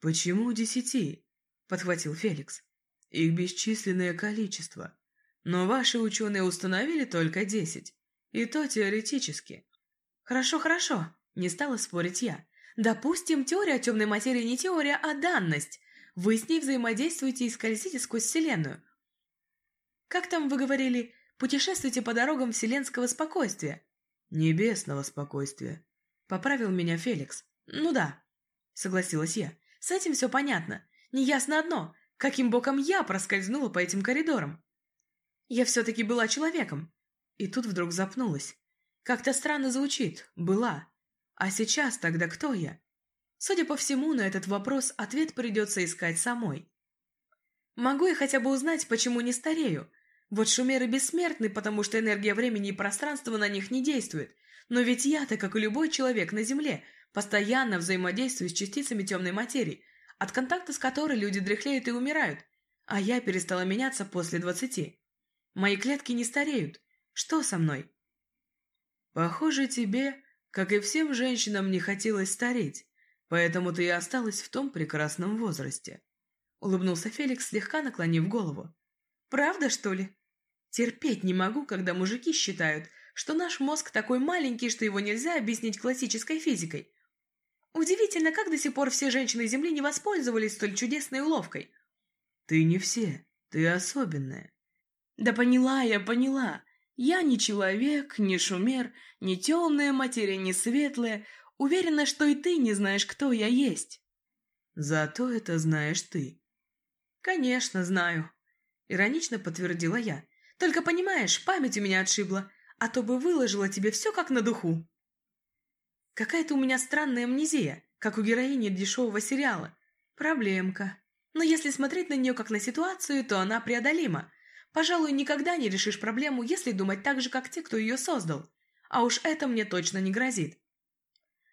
Почему десяти? Подхватил Феликс. Их бесчисленное количество. Но ваши ученые установили только десять. И то теоретически. Хорошо, хорошо. Не стала спорить я. Допустим, теория темной материи не теория, а данность. Вы с ней взаимодействуете и скользите сквозь Вселенную. Как там вы говорили, путешествуйте по дорогам вселенского спокойствия? Небесного спокойствия. Поправил меня Феликс. Ну да, согласилась я. С этим все понятно. Неясно одно, каким боком я проскользнула по этим коридорам. Я все-таки была человеком. И тут вдруг запнулась. Как-то странно звучит «была». А сейчас тогда кто я? Судя по всему, на этот вопрос ответ придется искать самой. Могу я хотя бы узнать, почему не старею? Вот шумеры бессмертны, потому что энергия времени и пространства на них не действует. Но ведь я-то, как и любой человек на Земле, постоянно взаимодействую с частицами темной материи, от контакта с которой люди дряхлеют и умирают. А я перестала меняться после двадцати. Мои клетки не стареют. Что со мной? Похоже, тебе, как и всем женщинам, не хотелось стареть, поэтому ты и осталась в том прекрасном возрасте. Улыбнулся Феликс, слегка наклонив голову. Правда, что ли? Терпеть не могу, когда мужики считают, что наш мозг такой маленький, что его нельзя объяснить классической физикой. Удивительно, как до сих пор все женщины Земли не воспользовались столь чудесной уловкой. Ты не все, ты особенная. Да поняла я, поняла. Я не человек, не шумер, не темная материя, не светлая. Уверена, что и ты не знаешь, кто я есть. Зато это знаешь ты. Конечно, знаю. Иронично подтвердила я. Только понимаешь, память у меня отшибла, а то бы выложила тебе все как на духу. Какая-то у меня странная амнезия, как у героини дешевого сериала. Проблемка. Но если смотреть на нее как на ситуацию, то она преодолима. Пожалуй, никогда не решишь проблему, если думать так же, как те, кто ее создал. А уж это мне точно не грозит.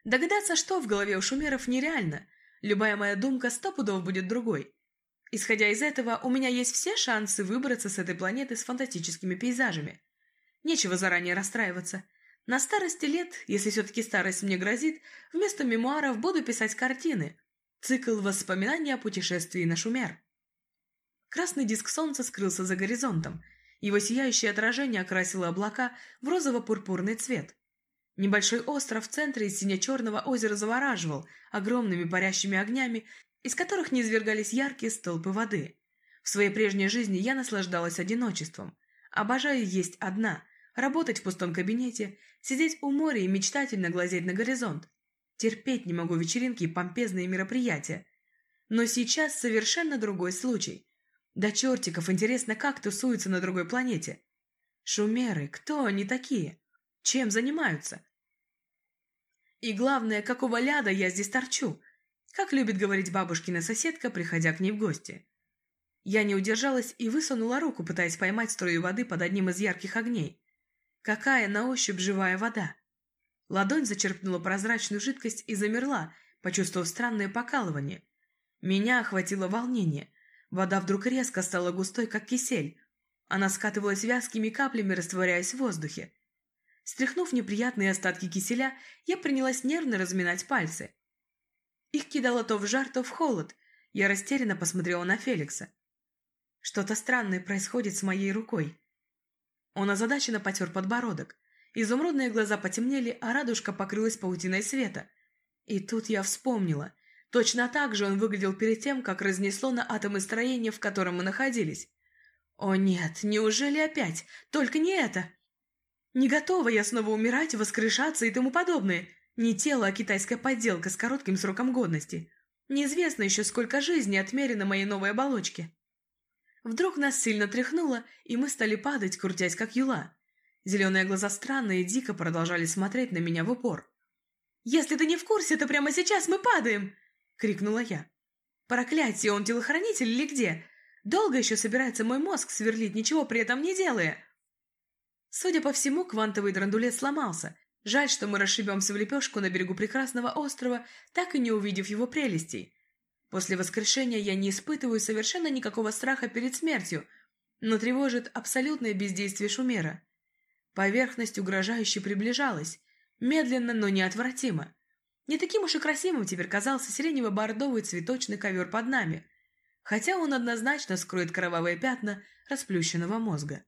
Догадаться, что в голове у шумеров, нереально. Любая моя думка сто пудов будет другой. Исходя из этого, у меня есть все шансы выбраться с этой планеты с фантастическими пейзажами. Нечего заранее расстраиваться. На старости лет, если все-таки старость мне грозит, вместо мемуаров буду писать картины. Цикл воспоминаний о путешествии на Шумер. Красный диск солнца скрылся за горизонтом. Его сияющее отражение окрасило облака в розово-пурпурный цвет. Небольшой остров в центре из сине-черного озера завораживал огромными парящими огнями, из которых низвергались яркие столпы воды. В своей прежней жизни я наслаждалась одиночеством. Обожаю есть одна, работать в пустом кабинете, сидеть у моря и мечтательно глазеть на горизонт. Терпеть не могу вечеринки и помпезные мероприятия. Но сейчас совершенно другой случай. Да чертиков, интересно, как тусуются на другой планете. Шумеры, кто они такие? Чем занимаются? И главное, какого ляда я здесь торчу? Как любит говорить бабушкина соседка, приходя к ней в гости. Я не удержалась и высунула руку, пытаясь поймать струю воды под одним из ярких огней. Какая на ощупь живая вода! Ладонь зачерпнула прозрачную жидкость и замерла, почувствовав странное покалывание. Меня охватило волнение. Вода вдруг резко стала густой, как кисель. Она скатывалась вязкими каплями, растворяясь в воздухе. Стряхнув неприятные остатки киселя, я принялась нервно разминать пальцы. Их кидало то в жар, то в холод. Я растерянно посмотрела на Феликса. Что-то странное происходит с моей рукой. Он озадаченно потер подбородок. Изумрудные глаза потемнели, а радужка покрылась паутиной света. И тут я вспомнила. Точно так же он выглядел перед тем, как разнесло на атомы строения, в котором мы находились. О нет, неужели опять? Только не это! Не готова я снова умирать, воскрешаться и тому подобное. Не тело, а китайская подделка с коротким сроком годности. Неизвестно еще, сколько жизни отмерено моей новой оболочке. Вдруг нас сильно тряхнуло, и мы стали падать, крутясь как юла. Зеленые глаза странно и дико продолжали смотреть на меня в упор. «Если ты не в курсе, то прямо сейчас мы падаем!» крикнула я. «Проклятие, он телохранитель или где? Долго еще собирается мой мозг сверлить, ничего при этом не делая?» Судя по всему, квантовый драндулет сломался. Жаль, что мы расшибемся в лепешку на берегу прекрасного острова, так и не увидев его прелестей. После воскрешения я не испытываю совершенно никакого страха перед смертью, но тревожит абсолютное бездействие Шумера. Поверхность угрожающе приближалась, медленно, но неотвратимо. Не таким уж и красивым теперь казался сиренево-бордовый цветочный ковер под нами, хотя он однозначно скроет кровавые пятна расплющенного мозга.